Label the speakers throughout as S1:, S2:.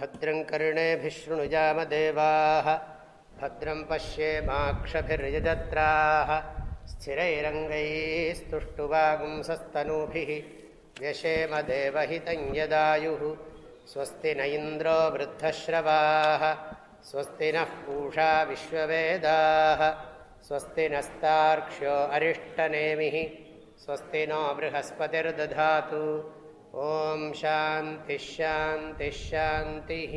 S1: भद्रं कर्णेभिशृणुजामदेवाः भद्रं पश्येमाक्षभिर्यजत्राः स्थिरैरङ्गैस्तुष्टुवागुंसस्तनूभिः व्यशेमदेवहितं यदायुः स्वस्ति न इन्द्रो वृद्धश्रवाः स्वस्ति नः पूषा विश्ववेदाः स्वस्ति नस्तार्क्ष्यो अरिष्टनेमिः स्वस्ति नो बृहस्पतिर्दधातु ॐ शान्तिश्शान्तिश्शान्तिः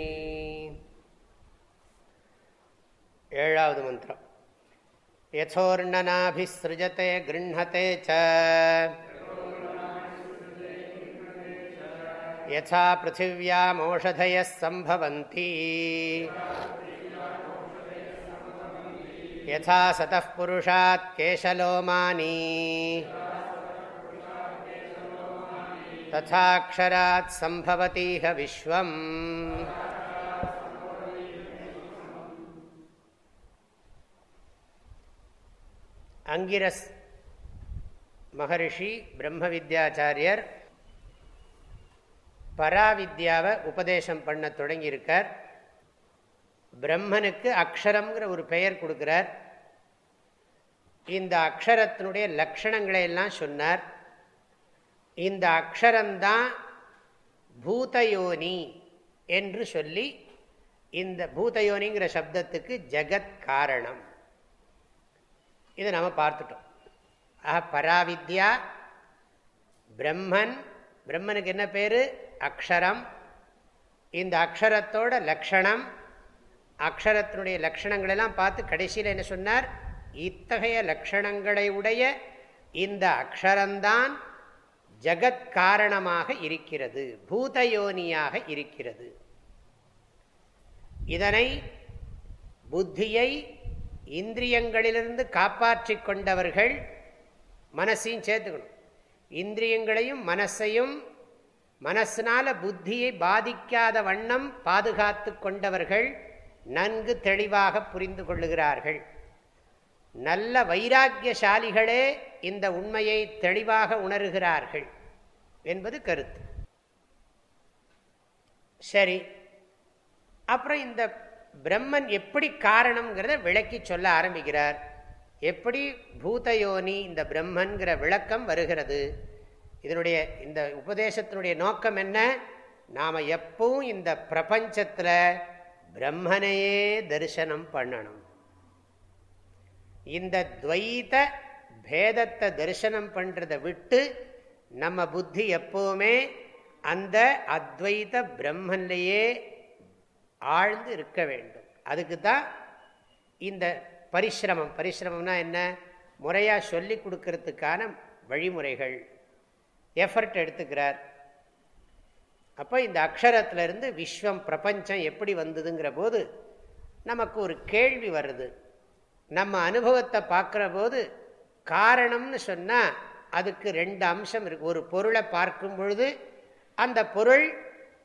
S1: एवद् मन्त्रं यथोर्णनाभिसृजते गृह्णते च यथा पृथिव्यामोषधयः सम्भवन्ति यथा सतः पुरुषात् केशलोमानी तथाक्षरात् सम्भवतीह विश्वम् அங்கிரஸ் மகரிஷி பிரம்ம வித்யாச்சாரியர் பராவித்யாவை உபதேசம் பண்ண தொடங்கியிருக்கார் பிரம்மனுக்கு அக்ஷரம்ங்கிற ஒரு பெயர் கொடுக்கிறார் இந்த அக்ஷரத்தினுடைய லட்சணங்களை எல்லாம் சொன்னார் இந்த அக்ஷரந்தான் பூதயோனி என்று சொல்லி இந்த பூதயோனிங்கிற சப்தத்துக்கு ஜெகத் காரணம். இதை நம்ம பார்த்துட்டோம். ஆஹா பராவித்யா பிரம்மன் பிரம்மனுக்கு என்ன பேர்? அக்ஷரம். இந்த அக்ஷரத்தோட லக்ஷணம் அக்ஷரத்தினுடைய லக்ஷணங்களெல்லாம் பார்த்து கடைசியில் என்ன சொன்னார்? இத்தகைய லக்ஷணங்களை உடைய இந்த அக்ஷரந்தான் ஜகத் காரணமாக இருக்கிறது பூதயோனியாக இருக்கிறது. இதனை புத்தியை இந்திரியங்களிலிருந்து காப்பாற்றி கொண்டவர்கள் மனசையும் சேர்த்துக்கணும். இந்திரியங்களையும் மனசையும் மனசினால புத்தியை பாதிக்காத வண்ணம் பாதுகாத்து கொண்டவர்கள் நன்கு தெளிவாக புரிந்து கொள்ளுகிறார்கள். நல்ல வைராக்கியசாலிகளே இந்த உண்மையை தெளிவாக உணர்கிறார்கள் என்பது கருத்து. சரி அப்புறம் இந்த பிரம்மன் எப்படி காரணம்ங்கிறத விளக்கி சொல்ல ஆரம்பிக்கிறார். எப்படி பூதயோனி இந்த பிரம்மன்கிற விளக்கம் வருகிறது? இதனுடைய இந்த உபதேசத்தினுடைய நோக்கம் என்ன? நாம் எப்பவும் இந்த பிரபஞ்சத்தில் பிரம்மனையே தரிசனம் பண்ணணும். இந்த துவைத பேதத்தை தரிசனம் பண்ணுறதை விட்டு நம்ம புத்தி எப்போவுமே அந்த அத்வைத பிரம்மன்லேயே ஆழ்ந்து இருக்க வேண்டும். அதுக்கு தான் இந்த பரிசிரமம். பரிசிரமம்னா என்ன? முறையாக சொல்லி கொடுக்கறதுக்கான வழிமுறைகள். எஃபர்ட் எடுத்துக்கிறார். அப்போ இந்த அக்ஷரத்திலிருந்து விஸ்வம் பிரபஞ்சம் எப்படி வந்ததுங்கிற போது நமக்கு ஒரு கேள்வி வருது. நம்ம அனுபவத்தை பார்க்குற போது காரணம்னு சொன்னால் அதுக்கு ரெண்டு அம்சம் இருக்கு. ஒரு பொருளை பார்க்கும் பொழுது அந்த பொருள்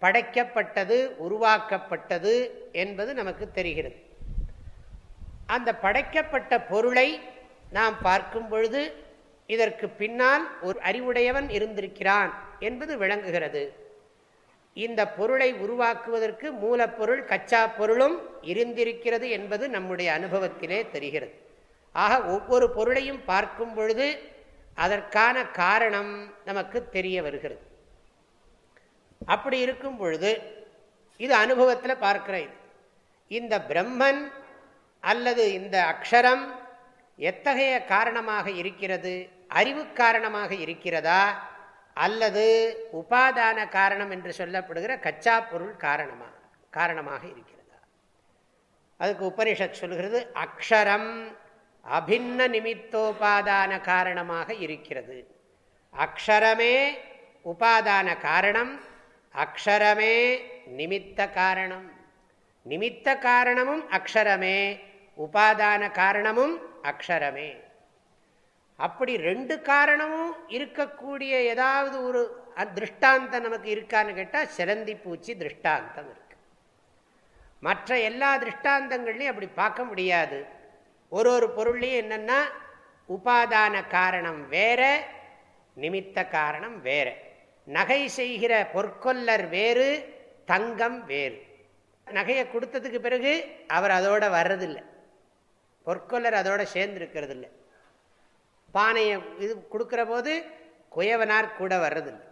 S1: படைக்கப்பட்டது உருவாக்கப்பட்டது என்பது நமக்கு தெரிகிறது. அந்த படைக்கப்பட்ட பொருளை நாம் பார்க்கும் பொழுது இதற்கு பின்னால் ஒரு அறிவுடையவன் இருந்திருக்கிறான் என்பது விளங்குகிறது. இந்த பொருளை உருவாக்குவதற்கு மூலப்பொருள் கச்சா பொருளும் இருந்திருக்கிறது என்பது நம்முடைய அனுபவத்திலே தெரிகிறது. ஆக ஒவ்வொரு பொருளையும் பார்க்கும் பொழுது அதற்கான காரணம் நமக்கு தெரிய வருகிறது. அப்படி இருக்கும் பொழுது இது அனுபவத்தில் பார்க்கிற இது இந்த பிரம்மன் அல்லது இந்த அக்ஷரம் எத்தகைய காரணமாக இருக்கிறது அறிவு காரணமாக இருக்கிறதா அல்லது உபாதான காரணம் என்று சொல்லப்படுகிற கச்சா பொருள் காரணமாக காரணமாக இருக்கிறதா? அதுக்கு உபனிஷத் சொல்கிறது அக்ஷரம் அபின்ன நிமித்தோபாதான காரணமாக இருக்கிறது. அக்ஷரமே உபாதான காரணம் அக்ஷரமே நிமித்த காரணம். நிமித்த காரணமும் அக்ஷரமே உபாதான காரணமும் அக்ஷரமே. அப்படி ரெண்டு காரணமும் இருக்கக்கூடிய ஏதாவது ஒரு திருஷ்டாந்தம் நமக்கு இருக்கான்னு கேட்டால் சிலந்தி பூச்சி திருஷ்டாந்தம் இருக்கு. மற்ற எல்லா திருஷ்டாந்தங்கள்லையும் அப்படி பார்க்க முடியாது. ஒரு ஒரு பொருள்லையும் என்னென்னா உபாதான காரணம் வேற நிமித்த காரணம் வேற. நகை செய்கிற பொற்கொல்லர் வேறு தங்கம் வேறு. நகையை கொடுத்ததுக்கு பிறகு அவர் அதோட வர்றதில்லை. பொற்கொல்லர் அதோட சேர்ந்து இருக்கிறது இல்லை பானையை இது கொடுக்குற போது குயவனார் கூட வர்றதில்லை.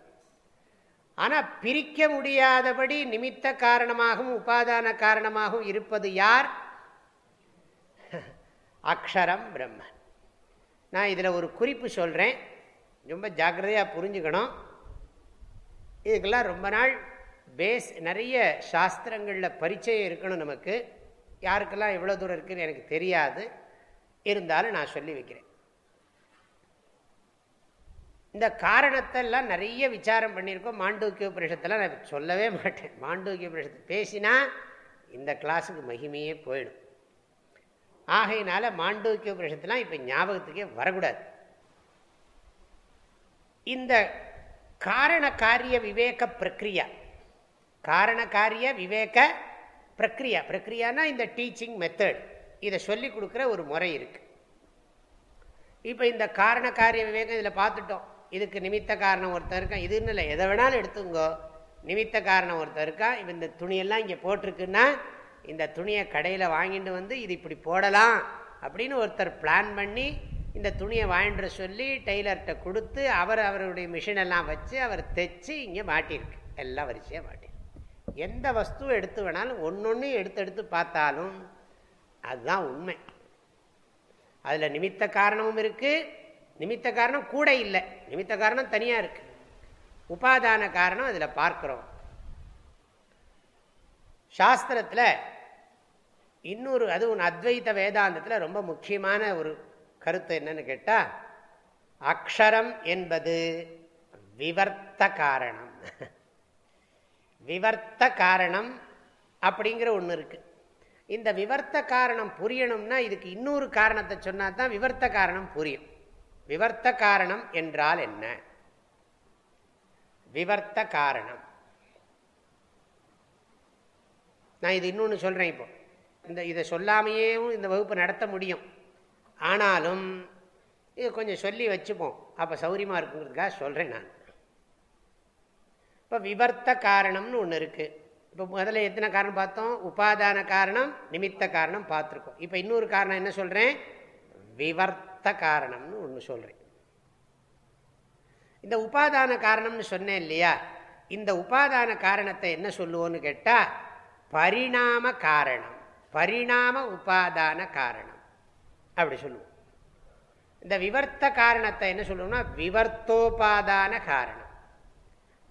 S1: ஆனால் பிரிக்க முடியாதபடி நிமித்த காரணமாகவும் உபாதான காரணமாகவும் இருப்பது யார்? அக்ஷரம் பிரம்மன். நான் இதில் ஒரு குறிப்பு சொல்கிறேன் ரொம்ப ஜாக்கிரதையாக புரிஞ்சுக்கணும். இதுக்கெல்லாம் ரொம்ப நாள் பேஸ் நிறைய சாஸ்திரங்களில் பரிச்சயம் இருக்கணும் நமக்கு. யாருக்கெல்லாம் எவ்வளோ தூரம் இருக்குன்னு எனக்கு தெரியாது. இருந்தாலும் நான் சொல்லி வைக்கிறேன். இந்த காரணத்தெல்லாம் நிறைய விசாரம் பண்ணியிருக்கோம். மாண்டூக்கிய உபரிஷத்தெல்லாம் நான் சொல்லவே மாட்டேன். மாண்டூக்கிய உபரிஷத்து பேசினா இந்த கிளாஸுக்கு மகிமையே போயிடும். ஆகையினால மாண்டூக்கிய உபரிஷத்துலாம் இப்போ ஞாபகத்துக்கே வரக்கூடாது. இந்த காரண காரிய விவேக பிரக்ரியா. காரண காரிய விவேக பிரக்ரியா. பிரக்ரியானா இந்த டீச்சிங் மெத்தட் இதை சொல்லி கொடுக்குற ஒரு முறை இருக்குது இப்போ இந்த காரண காரிய விவேகம் இதில் பார்த்துட்டோம். இதுக்கு நிமித்த காரணம் ஒருத்தர் இருக்கான். இதுன்னு இல்லை. எதை வேணாலும் எடுத்துங்கோ நிமித்த காரணம் ஒருத்தர் இருக்கான். இப்போ இந்த துணியெல்லாம் இங்கே போட்டிருக்குன்னா இந்த துணியை கடையில் வாங்கிட்டு வந்து இது இப்படி போடலாம் அப்படின்னு ஒருத்தர் பிளான் பண்ணி இந்த துணியை வாங்கிட்டு சொல்லி டெய்லர்கிட்ட கொடுத்து அவர் அவருடைய மிஷின் எல்லாம் வச்சு அவர் தைச்சி இங்கே மாட்டியிருக்கு. எல்லாம் வரிசையாக மாட்டிருக்கு எந்த வஸ்துவை எடுத்து வேணாலும் ஒன்று எடுத்து எடுத்து பார்த்தாலும் அதுதான் உண்மை. அதில் நிமித்த காரணமும் இருக்குது நிமித்த காரணம் கூட இல்லை. நிமித்த காரணம் தனியாக இருக்கு. உபாதான காரணம் அதில் பார்க்குறோம். சாஸ்திரத்தில் இன்னொரு அதுவும் அத்வைத வேதாந்தத்தில் ரொம்ப முக்கியமான ஒரு கருத்து என்னன்னு கேட்டால் அக்ஷரம் என்பது விவர்த்த காரணம். விவர்த்த காரணம் அப்படிங்கிற ஒன்று இருக்குது இந்த விவர்த்த காரணம் புரியணும்னா இதுக்கு இன்னொரு காரணத்தை சொன்னால் தான் விவர்த்த காரணம் புரியும். விவர்த்த காரணம் என்றால் என்ன? விவர்த்த காரணம். நான் இது இன்னொன்று சொல்கிறேன் இப்போ. இந்த இதை சொல்லாமையேவும் இந்த வகுப்பு நடத்த முடியும். ஆனாலும் இது கொஞ்சம் சொல்லி வச்சுப்போம். அப்போ சௌரியமாக இருக்குங்கிறதுக்காக சொல்கிறேன் நான். இப்போ விவர்த்த காரணம்னு ஒன்று இருக்குது இப்போ முதல்ல எத்தனை காரணம் பார்த்தோம்? உபாதான காரணம் நிமித்த காரணம் பார்த்துருக்கோம். இப்போ இன்னொரு காரணம் என்ன சொல்கிறேன் விவர்த்த காரணம்னு ஒன்று சொல்கிறேன் இந்த உபாதான காரணம்னு சொன்னேன் இல்லையா? இந்த உபாதான காரணத்தை என்ன சொல்லுவோன்னு கேட்டால் பரிணாம காரணம் பரிணாம உபாதான காரணம் அப்படி சொல்லுவோம். இந்த விவர்த்த காரணத்தை என்ன சொல்லுவோம்னா விவர்த்தோபாதான காரணம்.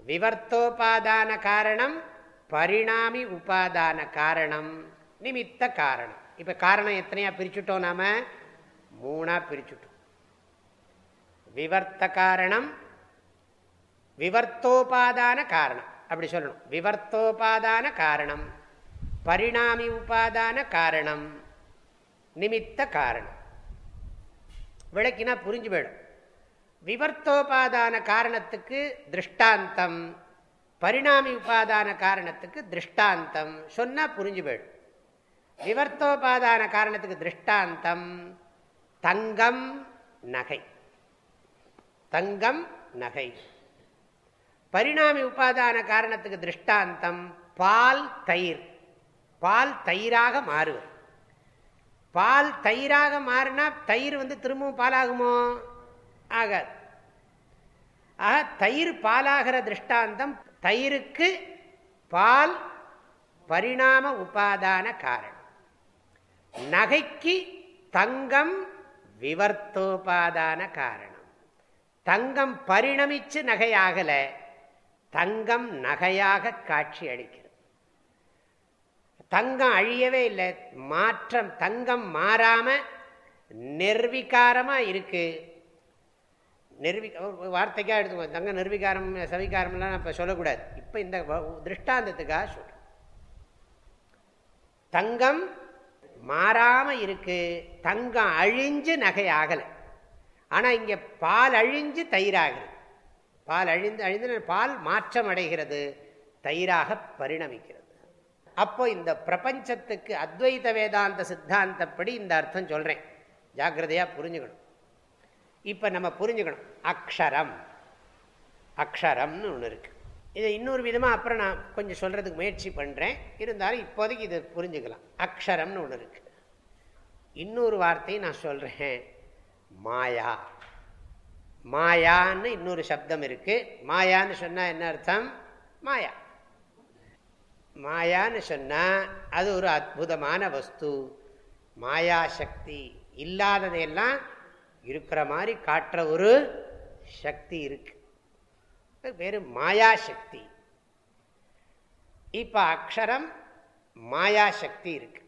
S1: விவர்த்தோபாதான காரணம் பரிணாமி உபாதான காரணம் நிமித்த காரணம். இப்ப காரணம் எத்தனையா பிரிச்சுட்டோம் நாம? மூணா பிரிச்சுட்டோம். விவர்த்த காரணம் விவர்த்தோபாதான காரணம். அப்படி சொல்லணும். விவர்த்தோபாதான காரணம் பரிணாமி உபாதான காரணம் நிமித்த காரணம். விளக்கினா புரிஞ்சு போயிடும். விவர்த்தோபாதான காரணத்துக்கு திருஷ்டாந்தம் பரிணாமி உபாதான காரணத்துக்கு திருஷ்டாந்தம். சொன்னால் புரிஞ்சு போயிடும். விவர்த்தோபாதான காரணத்துக்கு திருஷ்டாந்தம் தங்கம் நகை. தங்கம் நகை. பரிணாமி உபாதான காரணத்துக்கு திருஷ்டாந்தம் பால் தயிர். பால் தயிராக மாறுவது பால் தயிராக மாறினா தயிர் வந்து திரும்பவும் பாலாகுமோ? ஆகாது. ஆக தயிர் பாலாகிற திருஷ்டாந்தம் தயிருக்கு பால் பரிணாம உபாதான காரணம். நகைக்கு தங்கம் விவர்த்தோபாதான காரணம். தங்கம் பரிணமிச்சு நகையாகல தங்கம் நகையாக காட்சி அளிக்கிறது. தங்கம் அழியவே இல்லை மாற்றம் தங்கம் மாறாம நிர்விகாரமா இருக்கு. நிர்வி வார்த்தைக்காக எடுத்துக்கோ தங்கம் நிர்விகாரம் சவிகாரம்லாம் இப்போ சொல்லக்கூடாது. இப்போ இந்த திருஷ்டாந்தத்துக்காக சொல்றேன். தங்கம் மாறாம இருக்கு. தங்கம் அழிஞ்சு நகை ஆகலை ஆனால் இங்கே பால் அழிஞ்சு தயிராகிறது. பால் அழிந்து அழிந்து பால் மாற்றம் அடைகிறது தயிராக பரிணமிக்கிறது. அப்போ இந்த பிரபஞ்சத்துக்கு அத்வைத வேதாந்த சித்தாந்தப்படி இந்த அர்த்தம் சொல்கிறேன் ஜாக்கிரதையாக புரிஞ்சுக்கணும். இப்போ நம்ம புரிஞ்சுக்கணும். அக்ஷரம். அக்ஷரம்னு ஒன்று இருக்குது இதை இன்னொரு விதமாக அப்புறம் நான் கொஞ்சம் சொல்கிறதுக்கு முயற்சி பண்ணுறேன் இருந்தாலும் இப்போதைக்கு இதை புரிஞ்சுக்கலாம். அக்ஷரம்னு ஒன்று இருக்குது இன்னொரு வார்த்தையை நான் சொல்கிறேன் மாயா. மாயான்னு இன்னொரு சப்தம் இருக்குது மாயான்னு சொன்னால் என்ன அர்த்தம்? மாயா. மாயான்னு சொன்னால் அது ஒரு அற்புதமான வஸ்து. மாயா சக்தி இல்லாததையெல்லாம் இருக்கிற மாதிரி காட்டுற ஒரு சக்தி இருக்கு. பேர் மாயாசக்தி. இப்போ அக்ஷரம் மாயாசக்தி இருக்கு.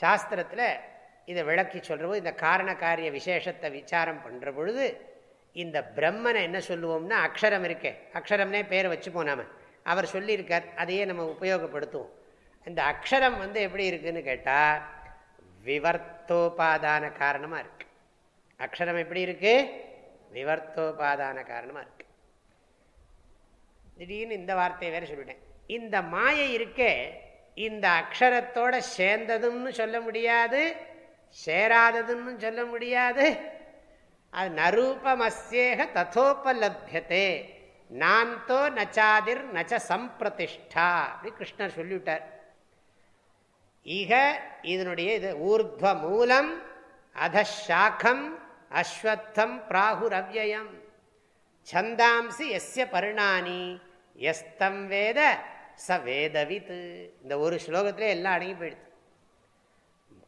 S1: சாஸ்திரத்தில் இதை விளக்கி சொல்கிறபோது இந்த காரண காரிய விசேஷத்தை விசாரம் பண்ணுற பொழுது இந்த பிரம்மனை என்ன சொல்லுவோம்னா அக்ஷரம் இருக்கே. அக்ஷரம்னே பேரை வச்சுப்போம் நாம். அவர் சொல்லியிருக்கார் அதையே நம்ம உபயோகப்படுத்துவோம். இந்த அக்ஷரம் வந்து எப்படி இருக்குன்னு கேட்டால் விவர்த்தோபாதான காரணமாக இருக்கு. அக்ஷரம் எப்படி இருக்கு? விவர்த்தோபாதான காரணமாக இருக்கு. திடீர்னு இந்த வார்த்தையை வேற சொல்லிட்டேன். இந்த மாயை இருக்கே இந்த அக்ஷரத்தோட சேர்ந்ததுன்னு சொல்ல முடியாது சேராததுன்னு சொல்ல முடியாது. அது நரூபமஸ்யேக ததோபலபியத்தே நான்தோ நச்சாதிர் நச்ச சம்பிரதிஷ்டா அப்படி கிருஷ்ணர் சொல்லிவிட்டார். இக இதனுடைய இது ஊர்துவ மூலம் அதஷாக்கம் அஸ்வத்தம் பிராகுரவ்யம் சந்தாம்சி எஸ்ய பருணானி. எஸ்தம் வேத ச வேதவித். இந்த ஒரு ஸ்லோகத்திலே எல்லாம் அடங்கி போயிடுது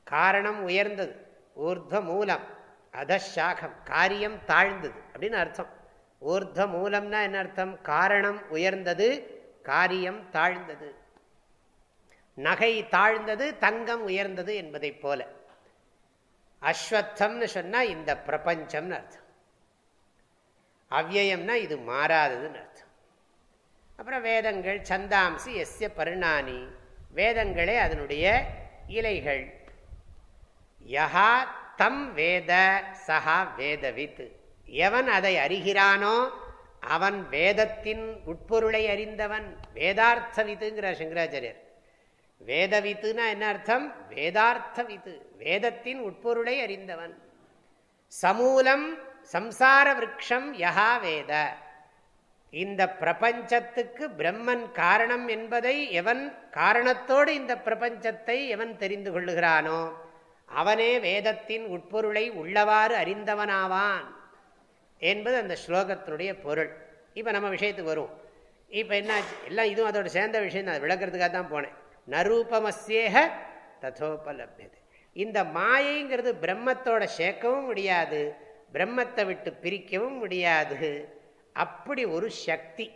S1: காரணம் உயர்ந்தது ஊர்துவ மூலம் அதஷாகம் காரியம் தாழ்ந்தது அப்படின்னு அர்த்தம். ஊர்த மூலம்னா என்ன அர்த்தம்? காரணம் உயர்ந்தது காரியம் தாழ்ந்தது. நகை தாழ்ந்தது தங்கம் உயர்ந்தது என்பதைப் போல. அஸ்வத்தம்னு சொன்னால் இந்த பிரபஞ்சம்னு அர்த்தம். அவ்வயம்னா இது மாறாததுன்னு அர்த்தம். அப்புறம் வேதங்கள் சந்தாம்சி எஸ்ய பருணானி. வேதங்களே அதனுடைய இலைகள். யஹா தம் வேத சஹா வேதவித். எவன் அதை அறிகிறானோ அவன் வேதத்தின் உட்பொருளை அறிந்தவன். வேதார்த்த வித்துங்கிற சங்கராச்சாரியர். வேதவித்துனா என்ன அர்த்தம்? வேதார்த்த வித்து வேதத்தின் உட்பொருளை அறிந்தவன். சமூலம் சம்சார விரக்ஷம் யஹா வேத. இந்த பிரபஞ்சத்துக்கு பிரம்மன் காரணம் என்பதை எவன் காரணத்தோடு இந்த பிரபஞ்சத்தை எவன் தெரிந்து கொள்ளுகிறானோ அவனே வேதத்தின் உட்பொருளை உள்ளவாறு அறிந்தவனாவான் என்பது அந்த ஸ்லோகத்தினுடைய பொருள். இப்போ நம்ம விஷயத்துக்கு வரும் இப்போ என்ன எல்லாம் இதுவும் அதோட சேர்ந்த விஷயம் நான் விளக்கிறதுக்காக தான் போனேன். நரூபமஸ்யேக ததோபலபியது. இந்த மாயைங்கிறது பிரம்மத்தோட சேர்க்கவும் முடியாது பிரம்மத்தை விட்டு பிரிக்கவும் முடியாது. அப்படி ஒரு சக்தி.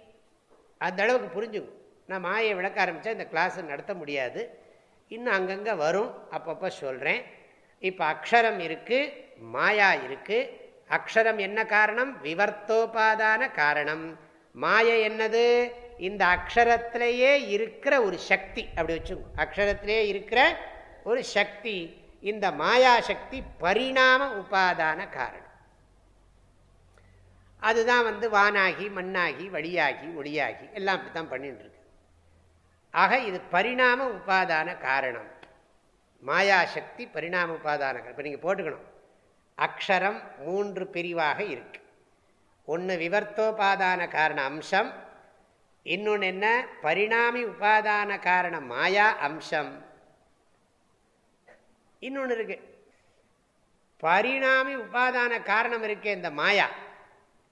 S1: அந்த அளவுக்கு புரிஞ்சுக்கும். நான் மாயை விளக்க ஆரம்பித்தா இந்த கிளாஸை நடத்த முடியாது. இன்னும் அங்கங்கே வரும். அப்பப்போ சொல்கிறேன் இப்போ அக்ஷரம் இருக்குது மாயா இருக்குது அக்ஷரம் என்ன காரணம்? விவர்த்தோபாதான காரணம். மாய என்னது? இந்த அக்ஷரத்திலேயே இருக்கிற ஒரு சக்தி. அப்படி வச்சுங்க அக்ஷரத்திலேயே இருக்கிற ஒரு சக்தி. இந்த மாயா சக்தி பரிணாம உபாதான காரணம். அதுதான் வந்து வானாகி மண்ணாகி வழியாகி ஒளியாகி எல்லாம் இப்படி பண்ணிட்டு இருக்கு ஆக இது பரிணாம உபாதான காரணம். மாயாசக்தி பரிணாம உபாதான இப்போ நீங்கள் போட்டுக்கணும். அக்ஷரம் மூன்று பிரிவாக இருக்கு. ஒன்று விவர்த்தோபாதான காரண அம்சம் இன்னொன்று என்ன? பரிணாமி உபாதான காரண மாயா அம்சம். இன்னொன்று இருக்கு. பரிணாமி உபாதான காரணம் இருக்கே இந்த மாயா.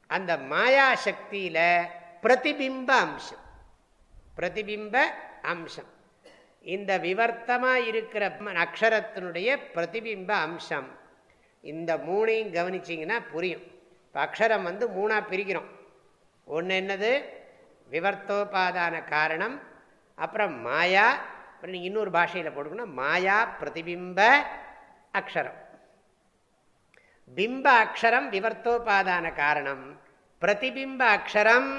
S1: அந்த மாயா சக்தியில பிரதிபிம்ப அம்சம். பிரதிபிம்ப அம்சம். இந்த விவர்த்தமா இருக்கிற அக்ஷரத்தினுடைய பிரதிபிம்ப அம்சம். இந்த மூணையும் கவனிச்சிங்கன்னா புரியும். இப்போ அக்ஷரம் வந்து மூணாக பிரிக்கிறோம். ஒன்று என்னது? விவர்த்தோபாதான காரணம். அப்புறம் மாயா. அப்புறம் நீங்கள் இன்னொரு பாஷையில் போட்டுக்கணும். மாயா பிரதிபிம்ப அக்ஷரம். பிம்ப அக்ஷரம் விவர்த்தோபாதான காரணம். பிரதிபிம்ப அக்ஷரம்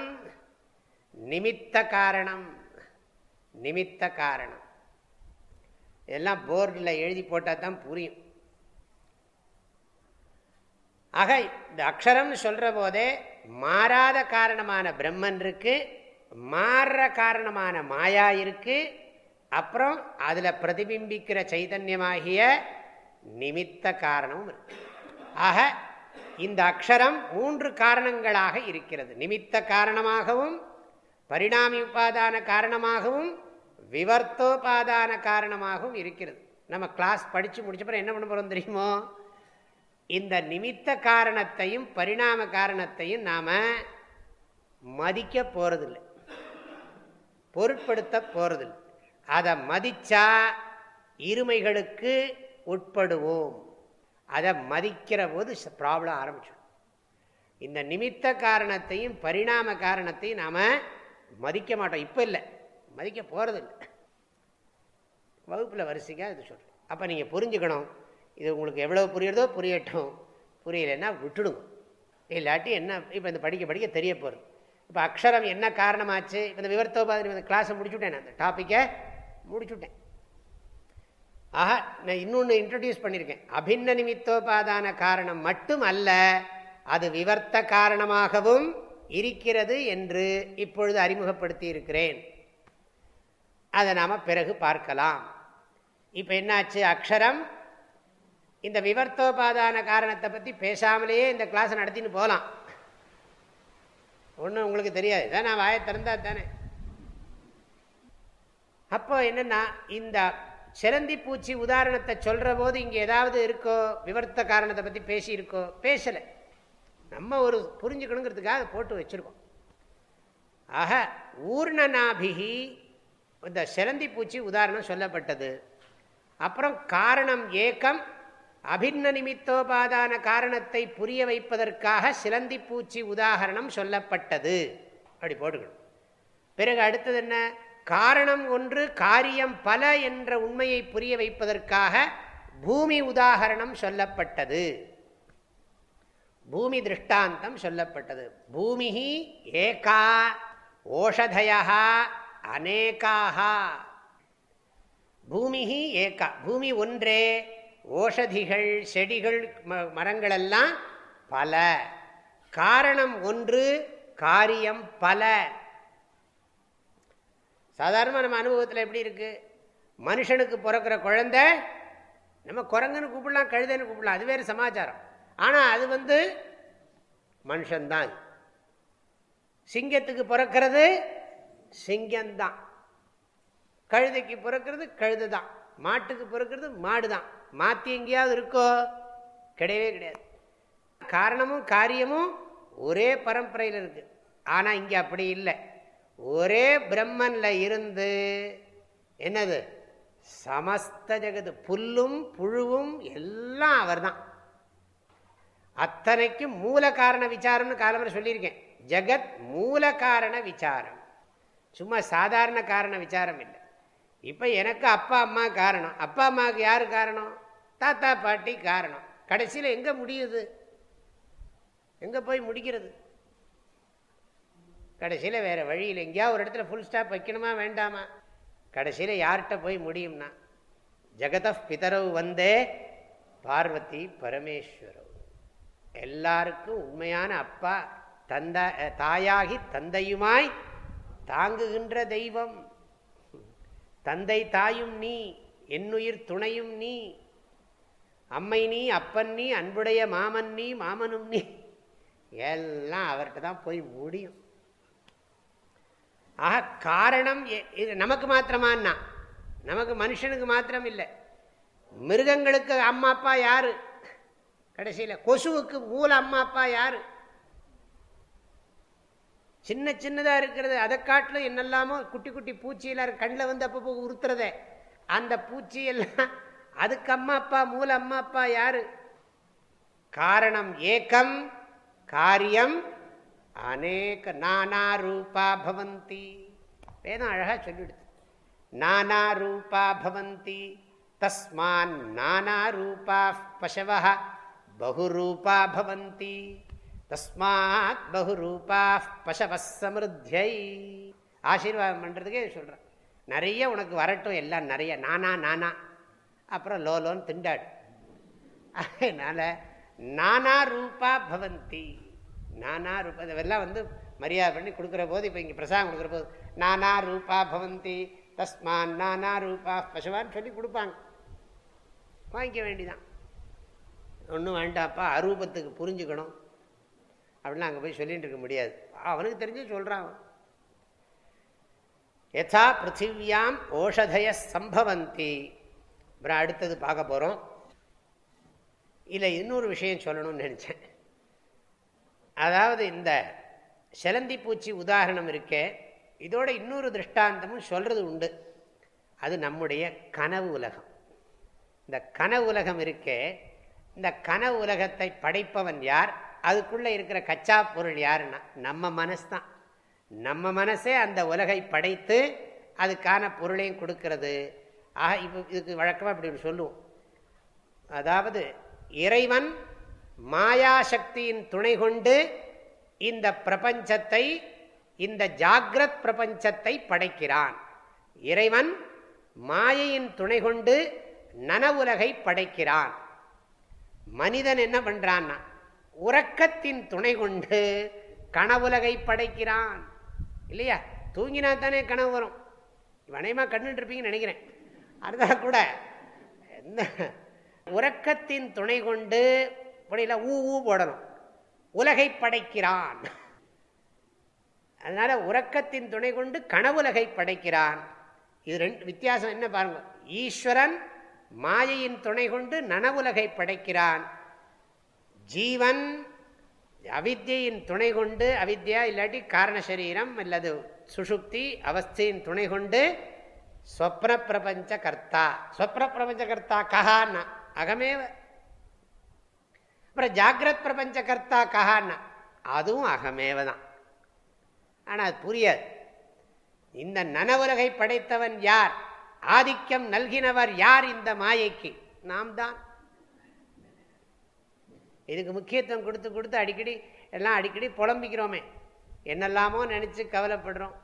S1: நிமித்த காரணம். நிமித்த காரணம். இதெல்லாம் போர்டில் எழுதி போட்டால் தான் புரியும். ஆக இந்த அக்ஷரம்னு சொல்கிற போதே மாறாத காரணமான பிரம்மன் இருக்கு மாறுற காரணமான மாயா இருக்கு அப்புறம் அதில் பிரதிபிம்பிக்கிற சைதன்யமாகிய நிமித்த காரணமும் இருக்கு. ஆக இந்த அக்ஷரம் மூன்று காரணங்களாக இருக்கிறது. நிமித்த காரணமாகவும் பரிணாமி உபாதான காரணமாகவும் விவர்த்தோபாதான காரணமாகவும் இருக்கிறது. நம்ம கிளாஸ் படித்து முடிச்சப்பறம் என்ன பண்ண போகிறோம் தெரியுமோ? இந்த நிமித்த காரணத்தையும் பரிணாம காரணத்தையும் நாம் மதிக்க போகிறதில்லை பொருட்படுத்த போகிறதில்லை அதை மதித்தா இருமைகளுக்கு உட்படுவோம். அதை மதிக்கிற போது ப்ராப்ளம் ஆரம்பிச்சிடும். இந்த நிமித்த காரணத்தையும் பரிணாம காரணத்தையும் நாம் மதிக்க மாட்டோம். இப்போ இல்லை. மதிக்க போகிறதில்லை வகுப்பில் வரிசைக்காக இது சொல்கிறேன் அப்போ நீங்கள் புரிஞ்சுக்கணும். இது உங்களுக்கு எவ்வளோ புரியுறதோ புரியட்டும். புரியலைன்னா விட்டுடுங்க. இல்லாட்டி என்ன இப்போ இந்த படிக்க படிக்க தெரிய போகிறது இப்போ அக்ஷரம் என்ன காரணமாச்சு? இப்போ இந்த விவரத்தோபாதி இந்த கிளாஸை முடிச்சுட்டேன் அந்த டாப்பிக்கை முடிச்சுட்டேன். ஆஹா நான் இன்னொன்று இன்ட்ரடியூஸ் பண்ணியிருக்கேன் அபின்ன நிமித்தோபாதான காரணம் மட்டும் அல்ல அது விவர்த்த காரணமாகவும் இருக்கிறது என்று இப்பொழுது அறிமுகப்படுத்தி இருக்கிறேன் அதை நாம் பிறகு பார்க்கலாம். இப்போ என்னாச்சு? அக்ஷரம். இந்த விவர்த்தோபாதான காரணத்தை பற்றி பேசாமலேயே இந்த கிளாஸை நடத்தின்னு போகலாம் ஒன்றும் உங்களுக்கு தெரியாது. தான் நான் வாயை திறந்தா தானே அப்போ என்னென்னா இந்த சிலந்தி பூச்சி உதாரணத்தை சொல்கிற போது இங்கே ஏதாவது இருக்கோ விவர்த்த காரணத்தை பற்றி பேசியிருக்கோ பேசலை. நம்ம ஒரு புரிஞ்சுக்கணுங்கிறதுக்காக அதை போட்டு வச்சுருக்கோம். ஆக ஊர்ணநாபிகி இந்த சிலந்தி பூச்சி உதாரணம் சொல்லப்பட்டது. அப்புறம் காரணம் ஏக்கம் அபின்ன நிமித்தோபாதான காரணத்தை புரிய வைப்பதற்காக சிலந்தி பூச்சி உதாகரணம் சொல்லப்பட்டது. அப்படி போட்டுக்கணும். பிறகு அடுத்தது என்ன? காரணம் ஒன்று காரியம் பல என்ற உண்மையை புரிய வைப்பதற்காக பூமி உதாகரணம் சொல்லப்பட்டது. பூமி திருஷ்டாந்தம் சொல்லப்பட்டது. பூமி ஏகா ஓஷதயா அநேகாக பூமி ஏகா பூமி ஒன்றே ஓஷதிகள் செடிகள் மரங்களெல்லாம் பல. காரணம் ஒன்று காரியம் பல. சாதாரணமாக நம்ம அனுபவத்தில் எப்படி இருக்குது மனுஷனுக்கு பிறக்கிற குழந்தை நம்ம குரங்குன்னு கூப்பிடலாம் கழுதைன்னு கூப்பிடலாம் அது வேறு சமாச்சாரம். ஆனால் அது வந்து மனுஷன்தான். சிங்கத்துக்கு பிறக்கிறது சிங்கம்தான். கழுதைக்கு பிறக்கிறது கழுது தான் மாட்டுக்கு பிறக்கிறது மாடு தான் மாற்றி எங்கேயாவது இருக்கோ? கிடையவே கிடையாது. காரணமும் காரியமும் ஒரே பரம்பரையில் இருக்குது ஆனால் இங்கே அப்படி இல்லை. ஒரே பிரம்மன்ல இருந்து என்னது? சமஸ்த ஜெகது. புல்லும் புழுவும் எல்லாம் அவர் தான் அத்தனைக்கும் மூல காரண விசாரம்னு காலமுறை சொல்லியிருக்கேன். ஜெகத் மூல காரண விசாரம். சும்மா சாதாரண காரண விசாரம் இல்லை. இப்போ எனக்கு அப்பா அம்மா காரணம். அப்பா அம்மாவுக்கு யார் காரணம்? தாத்தா பாட்டி காரணம். கடைசியில் எங்கே முடியுது? எங்கே போய் முடிக்கிறது? கடைசியில் வேறு வழியில் எங்கேயா ஒரு இடத்துல ஃபுல் ஸ்டாப் வைக்கணுமா வேண்டாமா? கடைசியில் யார்கிட்ட போய் முடியும்னா ஜெகத பிதரவு வந்தே பார்வதி பரமேஸ்வரவ் எல்லாருக்கும் உண்மையான அப்பா தந்த தாயாகி தந்தையுமாய் தாங்குகின்ற தெய்வம். தந்தை தாயும் நீ என்னுயிர் துணையும் நீ. அம்மை நீ அப்பன் நீ அன்புடைய மாமன் நீ மாமனும் நீ. எல்லாம் அவர்கிட்ட தான் போய் முடியும். ஆக காரணம் இது நமக்கு மாத்திரமானா நமக்கு மனுஷனுக்கு மாத்திரம் இல்லை மிருகங்களுக்கு அம்மா அப்பா யாரு? கடைசியில் கொசுவுக்கு மூல அம்மா அப்பா யாரு? சின்ன சின்னதாக இருக்கிறது அதை காட்டிலும் என்னெல்லாமோ குட்டி குட்டி பூச்சியெல்லாம் கண்ணில் வந்து அப்பப்போ உறுத்துறதே. அந்த பூச்சியெல்லாம் அதுக்கு அம்மா அப்பா மூல அம்மா அப்பா யாரு? காரணம் ஏக்கம் காரியம் அநேக நானா ரூபா பவந்தி. வேதம் அழகாக சொல்லிடுது. நானா ரூபா பவந்தி தஸ்மான் நானா ரூபா பசவ பகுரூபா பவந்தி. தஸ்மாத் பகுரூபா பசவ சமிருத்தியை ஆசீர்வாதம் பண்ணுறதுக்கே சொல்கிறேன் நிறைய உனக்கு வரட்டும் எல்லாம் நிறைய. நானா நானா. அப்புறம் லோலோன்னு திண்டாடு. அதனால் நானா ரூபா பவந்தி. நானா ரூபா இதெல்லாம் வந்து மரியாதை பண்ணி கொடுக்குற போது இப்போ இங்கே பிரசாதம் கொடுக்குற போது நானா ரூபா பவந்தி தஸ்மான் நானா ரூபா பசுவான்னு சொல்லி கொடுப்பாங்க. வாங்கிக்க வேண்டிதான். ஒன்றும் வேண்டாப்பா அரூபத்துக்கு புரிஞ்சுக்கணும். அப்படிலாம் அங்கே போய் சொல்லிகிட்டு இருக்க முடியாது. அவனுக்கு தெரிஞ்சு சொல்கிறான் யதா பிருத்திவியாம் ஓஷதய சம்பவந்தி. அப்புறம் அடுத்தது பார்க்க போகிறோம் இல்லை இன்னொரு விஷயம் சொல்லணும்னு நினச்சேன். அதாவது இந்த செலந்தி பூச்சி உதாரணம் இருக்கே இதோட இன்னொரு திருஷ்டாந்தமும் சொல்கிறது உண்டு. அது நம்முடைய கனவு உலகம். இந்த கனவு உலகம் இருக்கே இந்த கனவு உலகத்தை படைப்பவன் யார்? அதுக்குள்ளே இருக்கிற கச்சா பொருள் யாருன்னா நம்ம மனசு தான் நம்ம மனசே அந்த உலகை படைத்து அதுக்கான பொருளையும் கொடுக்கறது. ஆக இப்போ இதுக்கு வழக்கமாக இப்படி சொல்லுவோம். அதாவது இறைவன் மாயாசக்தியின் துணை கொண்டு இந்த பிரபஞ்சத்தை இந்த ஜாகிரத் பிரபஞ்சத்தை படைக்கிறான். இறைவன் மாயையின் துணை கொண்டு நனவுலகை படைக்கிறான். மனிதன் என்ன பண்றான்னா உறக்கத்தின் துணை கொண்டு கனவுலகை படைக்கிறான். இல்லையா? தூங்கினா தானே கனவு வரும். வனையமா கண்ணுட்டு இருப்பீங்கன்னு நினைக்கிறேன். அதுதான் கூட என்ன? உறக்கத்தின் துணை கொண்டு ஊ ஊ போடணும். உலகை படைக்கிறான். அதனால் உறக்கத்தின் துணை கொண்டு கனவுலகை படைக்கிறான். இது ரெண்டு வித்தியாசம் என்ன பாருங்க. ஈஸ்வரன் மாயையின் துணை கொண்டு நனவுலகை படைக்கிறான். ஜீவன் அவித்தியின் துணை கொண்டு அவித்யா இல்லாட்டி காரண சரீரம் அல்லது சுஷுப்தி அவஸ்தையின் துணை கொண்டு ஸ்வப்ன பிரபஞ்ச கர்த்தா. ஸ்வப்ன பிரபஞ்ச கர்த்தா கஹான்னா. அகமேவ அப்புறம் ஜாகிரத் பிரபஞ்ச கர்த்தா கஹான்னா. அதுவும் அகமேவ தான் ஆனால் அது புரியாது. இந்த நனவுலகை படைத்தவன் யார்? ஆதிக்கம் நல்கினவர் யார் இந்த மாயைக்கு? நாம் தான் இதுக்கு முக்கியத்துவம் கொடுத்து கொடுத்து அடிக்கடி எல்லாம் அடிக்கடி புலம்பிக்கிறோமே. என்னெல்லாமோ நினச்சி கவலைப்படுறோம்.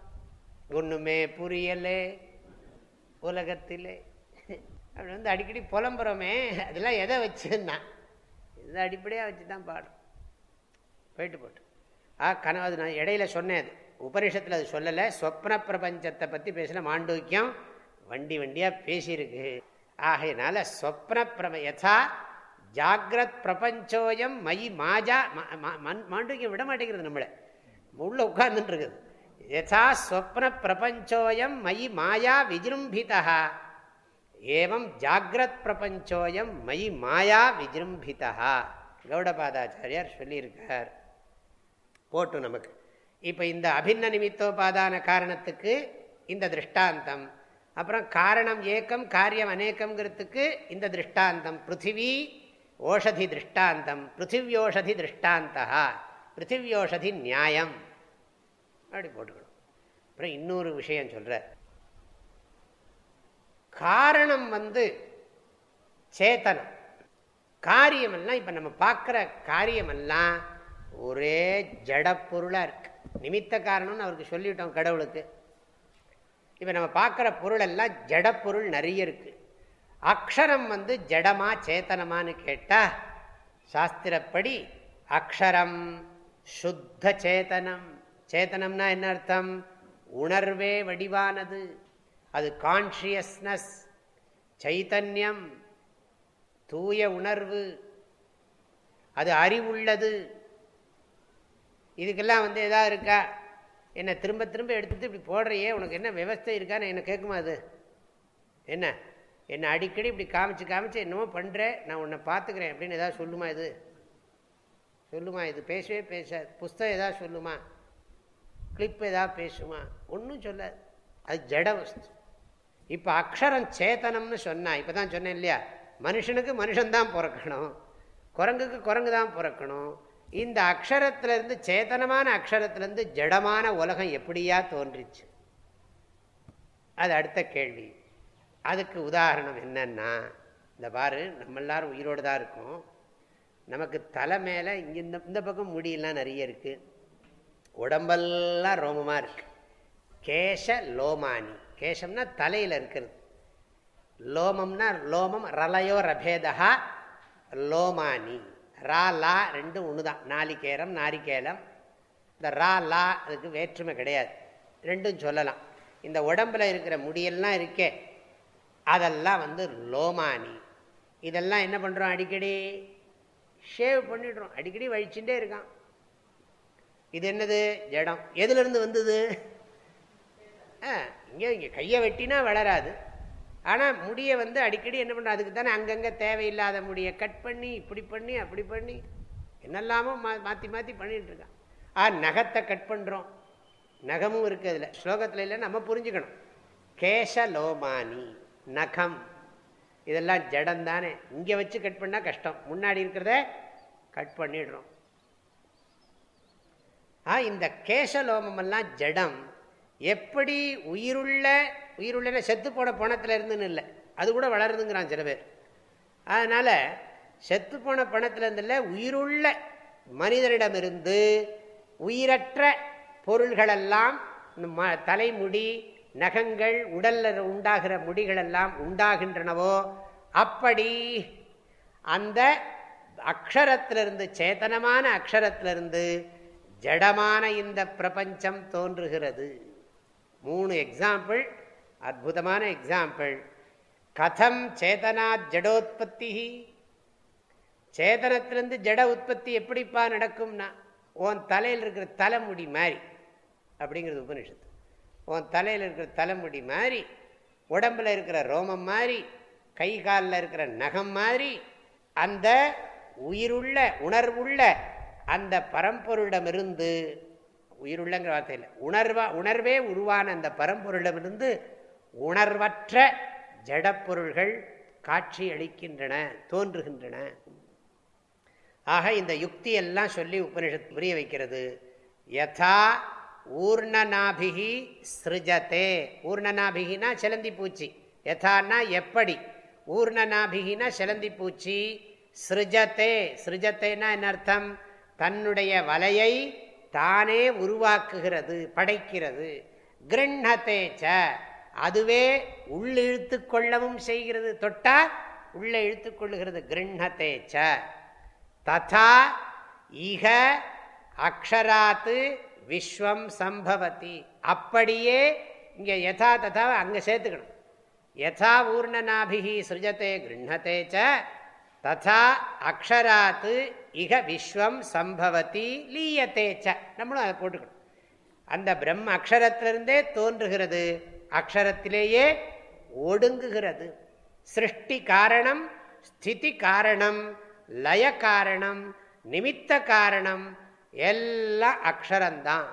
S1: ஒன்றுமே புரியலே. உலகத்திலே. அப்படி வந்து அடிக்கடி புலம்புறோமே. அதெல்லாம் எதை வச்சுன்னா. இதை அடிப்படையாக வச்சு தான் பாடும். போயிட்டு போட்டு. ஆ கனவு அது நான் இடையில சொன்னேன் அது. உபனிஷத்தில் அது சொல்லலை. சொப்ன பிரபஞ்சத்தை பற்றி பேசின மாண்டூக்கியம் வண்டி வண்டியாக பேசியிருக்கு. ஆகையினால சொப்ன பிரப யதா ஜாகிரத் பிரபஞ்சோயம் மயி மாஜா மாண்டூக்கியம் விட மாட்டேங்கிறது நம்மளை. உள்ள உட்கார்ந்துட்டு இருக்குது. யதா ஸ்வப்ன பிரபஞ்சோயம் மயி மாயா விஜிரும்பிதா ஏவம் ஜாகிரத் பிரபஞ்சோயம் மயி மாயா விஜிரும்பிதா. கௌடபாதாச்சாரியார் சொல்லியிருக்கார். போட்டு நமக்கு. இப்போ இந்த அபின்ன நிமித்தோபாதான காரணத்துக்கு இந்த திருஷ்டாந்தம். அப்புறம் காரணம் ஏக்கம் காரியம் அநேக்கங்கிறதுக்கு இந்த திருஷ்டாந்தம். பிருத்திவி ஓஷதி திருஷ்டாந்தம். பிருத்திவியோஷதி திருஷ்டாந்தா. பிருத்திவியோஷதி நியாயம். அப்படி போட்டுக்கணும். அப்புறம் இன்னொரு விஷயம் சொல்கிறார் காரணம் வந்து சேத்தனம். காரியமெல்லாம் இப்போ நம்ம பார்க்குற காரியமெல்லாம் ஒரே ஜடப்பொருளாக இருக்கு. நிமித்த காரணம்னு அவருக்கு சொல்லிவிட்டோம் கடவுளுக்கு. இப்போ நம்ம பார்க்குற பொருள் எல்லாம் ஜடப்பொருள் நிறைய இருக்குது அக்ஷரம் வந்து ஜடமா சேத்தனமானு கேட்டால் சாஸ்திரப்படி அக்ஷரம் சுத்த சேத்தனம். சேத்தனம்னா என்ன அர்த்தம்? உணர்வே வடிவானது. அது கான்ஷியஸ்னஸ் சைத்தன்யம் தூய உணர்வு அது அறிவுள்ளது. இதுக்கெல்லாம் வந்து எதா இருக்கா? என்னை திரும்ப திரும்ப எடுத்துட்டு இப்படி போடுறையே உனக்கு என்ன விவஸ்தை இருக்கான்னு என்ன கேட்குமா அது? என்ன? என்னை அடிக்கடி இப்படி காமிச்சு காமிச்சு என்னமோ பண்ணுறேன் நான் உன்னை பார்த்துக்கிறேன் அப்படின்னு எதாவது சொல்லுமா இது? சொல்லுமா இது? பேசவே பேசாது. புஸ்தகம் எதாவது சொல்லுமா? கிளிப் ஏதாவது பேசுமா? ஒன்றும் சொல்லாது. அது ஜட வஸ்து. இப்போ அக்ஷரம் சேத்தனம்னு சொன்னால் இப்போ தான் சொன்னேன் இல்லையா? மனுஷனுக்கு மனுஷன்தான் பிறக்கணும். குரங்குக்கு குரங்கு தான் பிறக்கணும். இந்த அக்ஷரத்துலேருந்து சேத்தனமான அக்ஷரத்துலேருந்து ஜடமான உலகம் எப்படியா தோன்றிச்சு? அது அடுத்த கேள்வி. அதுக்கு உதாரணம் என்னன்னா இந்த பாரு நம்ம எல்லாரும் உயிரோடு தான் இருக்கும். நமக்கு தலை மேலே இங்கே இந்த இந்த பக்கம் முடியெல்லாம் நிறைய இருக்குது உடம்பெல்லாம் ரோமமாக இருக்குது கேஷ லோமானி. கேசம்னா தலையில் இருக்கிறது. லோமம்னா லோமம் ரலயோ ரபேதா லோமானி. ரா லா ரெண்டும் ஒன்று தான் நாளிகேரம் நாரிக்கேலம் இந்த ரா லா அதுக்கு வேற்றுமை கிடையாது. ரெண்டும் சொல்லலாம். இந்த உடம்பில் இருக்கிற முடியெல்லாம் இருக்கே. அதெல்லாம் வந்து லோமானி. இதெல்லாம் என்ன பண்ணுறோம் அடிக்கடி? ஷேவ் பண்ணிடுறோம். அடிக்கடி வழிச்சுட்டே இருக்கான். இது என்னது? ஜடம். எதுலேருந்து வந்தது? இங்கே இங்கே கையை வெட்டினா வளராது. ஆனால் முடியை வந்து அடிக்கடி என்ன பண்ணுறோம் அதுக்கு தானே அங்கங்கே தேவையில்லாத முடியை கட் பண்ணி இப்படி பண்ணி அப்படி பண்ணி என்னெல்லாமோ மா மாற்றி மாற்றி பண்ணிகிட்ருக்கான் ஆ நகத்தை கட் பண்ணுறோம் நகமும் இருக்குது அதில். ஸ்லோகத்தில் இல்லை நம்ம புரிஞ்சுக்கணும். கேசலோமானி நகம். இதெல்லாம் ஜடம் தானே. இங்கே வச்சு கட் பண்ணால் கஷ்டம். முன்னாடி இருக்கிறத கட் பண்ணிடுறோம். ஆ இந்த கேசலோமெல்லாம் ஜடம். எப்படி உயிருள்ள உயிருள்ள செத்து போன பணத்தில் இருந்துன்னு இல்லை. அது கூட வளருதுங்கிறான் சில பேர். அதனால் செத்து போன பணத்தில் இல்லை உயிருள்ள மனிதனிடமிருந்து உயிரற்ற பொருள்களெல்லாம் ம தலைமுடி நகங்கள் உடலில் உண்டாகிற முடிகளெல்லாம் உண்டாகின்றனவோ அப்படி அந்த அக்ஷரத்திலிருந்து சேத்தனமான அக்ஷரத்திலிருந்து ஜடமான இந்த பிரபஞ்சம் தோன்றுகிறது. மூணு எக்ஸாம்பிள் அற்புதமான எக்ஸாம்பிள் கதம் சேதனா ஜடோத்பத்தி. சேதனத்திலிருந்து ஜட உற்பத்தி எப்படிப்பா நடக்கும்னா உன் தலையில் இருக்கிற தலைமுடி மாதிரி அப்படிங்கிறது உபனிஷத்து உன் தலையில் இருக்கிற தலைமுடி மாதிரி உடம்பில் இருக்கிற ரோமம் மாதிரி கை காலில் இருக்கிற நகம் மாதிரி அந்த உயிருள்ள உணர்வுள்ள அந்த பரம்பொருளிடமிருந்து உயிருள்ளங்கிற வார்த்தையில் உணர்வா உணர்வே உருவான அந்த பரம்பொருளிடமிருந்து உணர்வற்ற ஜடப்பொருள்கள் காட்சி அளிக்கின்றன தோன்றுகின்றன. ஆக இந்த யுக்தியெல்லாம் சொல்லி உபனிஷத் புரிய வைக்கிறது. யதா ஊர்ணநாபிகி சிருஜத்தே ஊர்ணநாபிகினா செலந்தி பூச்சி. யதான்னா எப்படி? ஊர்ணநாபிகினா செலந்தி பூச்சி. சிருஜத்தே சிருஜத்தேனா என்ன அர்த்தம்? தன்னுடைய வலையை தானே உருவாக்குகிறது படைக்கிறது. கிருண்ணத்தேச்ச அதுவே உள்ளிழுத்து கொள்ளவும் செய்கிறது. தொட்டா உள்ள இழுத்து கொள்ளுகிறது. கிருண்ணத்தேச்ச ததா இக அக்ஷராத்து விஸ்வம் சம்பவதி. அப்படியே இங்கே யதா ததா அங்கே சேர்த்துக்கணும். யதா ஊர்ணநாபிகி சிருஜத்தை கிருண்ணத்தேச்ச ததா அக்ஷராத்து இக விஸ்வம் சம்பவதி ச. நம்மளும் அதை போட்டுக்கணும். அந்த பிரம்ம அக்ஷரத்திலிருந்தே தோன்றுகிறது. அக்ஷரத்திலேயே ஒடுங்குகிறது. சிருஷ்டி காரணம் ஸ்திதி காரணம் லய காரணம் நிமித்த காரணம் எல்லாம் அக்ஷரம்தான்